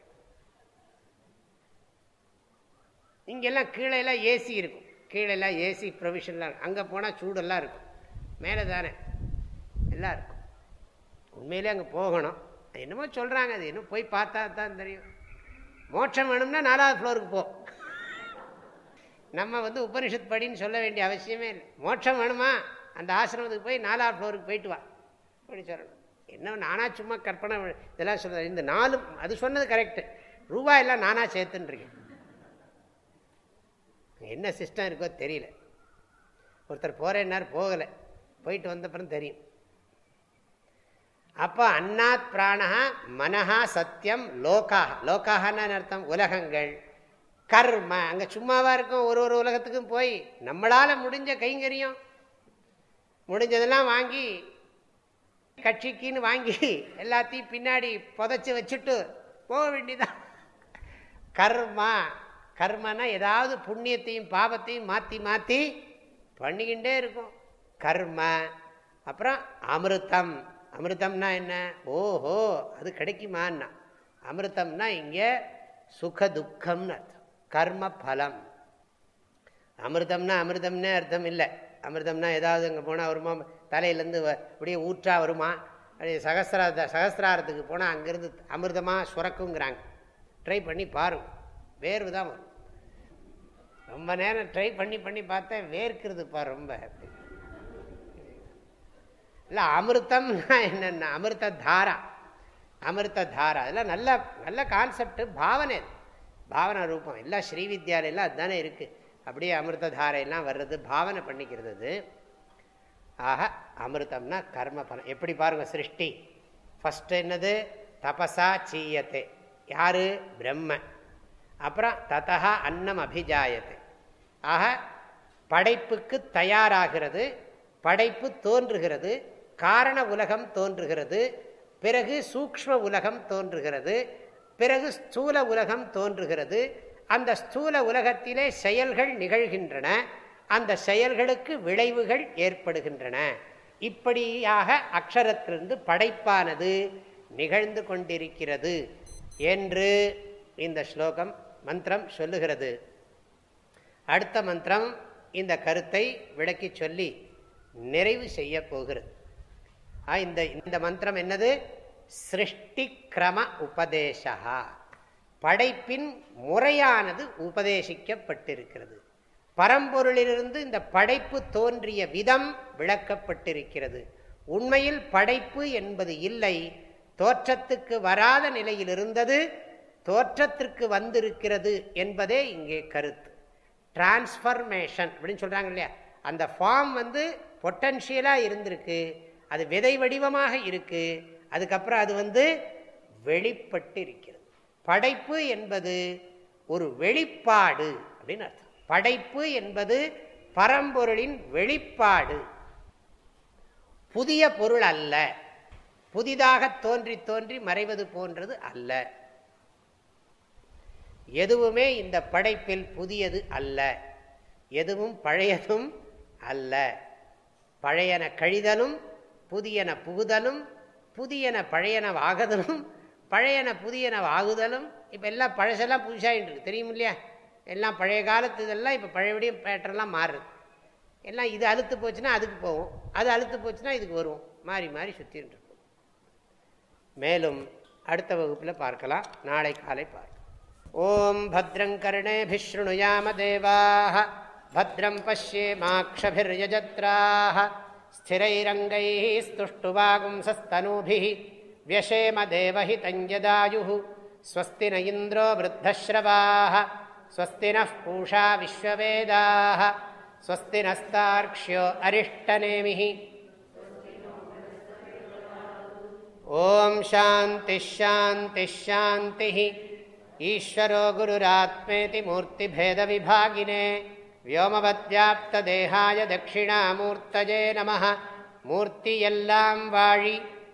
S1: இங்கெல்லாம் கீழே ஏசி இருக்கும். கீழெல்லாம் ஏசி ப்ரொவிஷன்லாம் அங்கே போனால் சூடெல்லாம் இருக்கும். மேலே தானே. எல்லாம் இருக்கும். உண்மையிலே அங்கே போகணும். என்னமோ சொல்கிறாங்க அது இன்னும் போய் பார்த்தா தான் தெரியும். மோட்சம் வேணும்னா நாலாவது ஃப்ளோருக்கு போ. நம்ம வந்து உபனிஷத் படின்னு சொல்ல வேண்டிய அவசியமே இல்லை. மோட்சம் வேணுமா? அந்த ஆசிரமத்துக்கு போய் நாலாவது ஃப்ளோருக்கு போயிட்டு வா. அப்படி சொல்லணும். என்ன நானா சும்மா கற்பனை இதெல்லாம் சொல்ல இந்த நாலு அது சொன்னது கரெக்டு ரூபாயெல்லாம் நானாக சேர்த்துன்றிருக்கேன். என்ன சிஸ்டம் இருக்கோ தெரியல. ஒருத்தர் போகிறேன்னார் போகலை. போயிட்டு வந்தப்புறம் தெரியும். அப்போ அன்னாத் பிராணா மனஹா சத்தியம் லோக்காக லோக்காகன்னு அர்த்தம்? உலகங்கள் கர்ம. அங்கே சும்மாவா இருக்கும் ஒரு ஒரு உலகத்துக்கும் போய் நம்மளால் முடிஞ்ச கைங்கரியம். முடிஞ்சதெல்லாம் வாங்கி கட்சிக்குன்னு வாங்கி எல்லாத்தையும் பின்னாடி புதைச்சி வச்சுட்டு போக வேண்டியதான் கர்மா கர்மனா ஏதாவது புண்ணியத்தையும் பாபத்தையும் மாற்றி மாற்றி பண்ணிக்கிட்டே இருக்கும். கர்ம அப்புறம் அமிர்தம். அமிர்தம்னா என்ன? ஓஹோ அது கிடைக்குமான்னா. அமிர்தம்னா இங்கே சுக துக்கம்னு அர்த்தம். கர்ம பலம். அமிர்தம்னா அமிர்தம்னே அர்த்தம் இல்லை. அமிர்தம்னா ஏதாவது அங்கே போனால் வருமா? தலையிலேருந்து அப்படியே ஊற்றா வருமா? அப்படியே சகசிரா சகசிராரத்துக்கு போனால் அங்கேருந்து அமிர்தமாக சுரக்குங்கிறாங்க. ட்ரை பண்ணி பாருங்க வேர்வு தான் வரும். ரொம்ப நேரம் ட்ரை பண்ணி பண்ணி பார்த்தேன் வேர்க்கிறதுப்பா ரொம்ப. இல்லை அமிர்தம்னா என்னென்ன அமிர்த தாரா அமிர்த தாரா அதெல்லாம் நல்ல நல்ல கான்செப்ட் பாவனை பாவனை ரூபம். எல்லாம் ஸ்ரீவித்யாலயெல்லாம் அதுதானே இருக்குது அப்படியே அமிர்த தாரையெல்லாம் வர்றது பாவனை பண்ணிக்கிறது ஆக அமிர்தம்னா கர்ம பலம் எப்படி பாருங்கள் சிருஷ்டி. ஃபஸ்ட்டு என்னது? தபசா சீயத்தை. யார்? பிரம்ம. அப்புறம் ததா அன்னம் அபிஜாயத்தை. ஆக படைப்புக்கு தயாராகிறது படைப்பு தோன்றுகிறது காரண உலகம் தோன்றுகிறது பிறகு சூக்ம உலகம் தோன்றுகிறது பிறகு ஸ்தூல உலகம் தோன்றுகிறது அந்த ஸ்தூல உலகத்திலே செயல்கள் நிகழ்கின்றன. அந்த செயல்களுக்கு விளைவுகள் ஏற்படுகின்றன. இப்படியாக அக்ஷரத்திலிருந்து படைப்பானது நிகழ்ந்து கொண்டிருக்கிறது என்று இந்த ஸ்லோகம் மந்திரம் சொல்லுகிறது. அடுத்த மந்திரம் இந்த கருத்தை விளக்கி சொல்லி நிறைவு செய்ய போகிறது. இந்த இந்த மந்திரம் என்னது? சிருஷ்டி கிரம உபதேசா படைப்பின் முறையானது உபதேசிக்கப்பட்டிருக்கிறது. பரம்பொருளிலிருந்து இந்த படைப்பு தோன்றிய விதம் விளக்கப்பட்டிருக்கிறது. உண்மையில் படைப்பு என்பது இல்லை. தோற்றத்துக்கு வராத நிலையில் இருந்தது தோற்றத்திற்கு வந்திருக்கிறது என்பதே இங்கே கருத்து. டிரான்ஸ்ஃபர்மேஷன் அப்படின்னு சொல்கிறாங்க இல்லையா? அந்த ஃபார்ம் வந்து பொட்டன்ஷியலாக இருந்திருக்கு அது விதை வடிவமாக இருக்குது அதுக்கப்புறம் அது வந்து வெளிப்பட்டு இருக்கிறது படைப்பு என்பது ஒரு வெளிப்பாடு அப்படின்னு அர்த்தம். படைப்பு என்பது பரம்பொருளின் வெளிப்பாடு. புதிய பொருள் அல்ல. புதிதாக தோன்றி தோன்றி மறைவது போன்றது அல்ல. எதுவுமே இந்த படைப்பில் புதியது அல்ல. எதுவும் பழையதும் அல்ல. பழையன கழிதலும் புதியன புகுதலும் புதியன பழையன பழையன புதியன ஆகுதலும் இப்போ எல்லாம் பழசெல்லாம் புதுசாகிட்டு இருக்கு தெரியும் இல்லையா எல்லாம் பழைய காலத்து இதெல்லாம் இப்போ பழையபடியும் பேட்டர்லாம் மாறுது எல்லாம் இது அழுத்து போச்சுன்னா அதுக்கு போகும் அது அழுத்து போச்சுன்னா இதுக்கு வருவோம் மாறி மாறி சுற்றிட்டு இருக்கும் மேலும் அடுத்த வகுப்பில் பார்க்கலாம் நாளை காலை பார்க்கலாம் ஓம் भद्रङ्कर्णेभिशृणुयाम देवाः भद्रं पश्येमाक्षभिर्यजत्राः स्थिरैरङ्गैः स्तुष्टुवागुंसस्तनूभिः व्यशेम देवहितञ्जदायुः स्वस्ति न इन्द्रो वृद्धश्रवाः स्वस्ति नः पूषा विश्ववेदाः स्वस्ति नस्तार्क्ष्यो अरिष्टनेमिः ॐ शान्तिश्शान्तिश्शान्तिः ईश्वरो गुरुरात्मेति मूर्तिभेदविभागिने व्योमवद्व्याप्तदेहाय दक्षिणामूर्तये नमः मूर्तियल्लां वाळि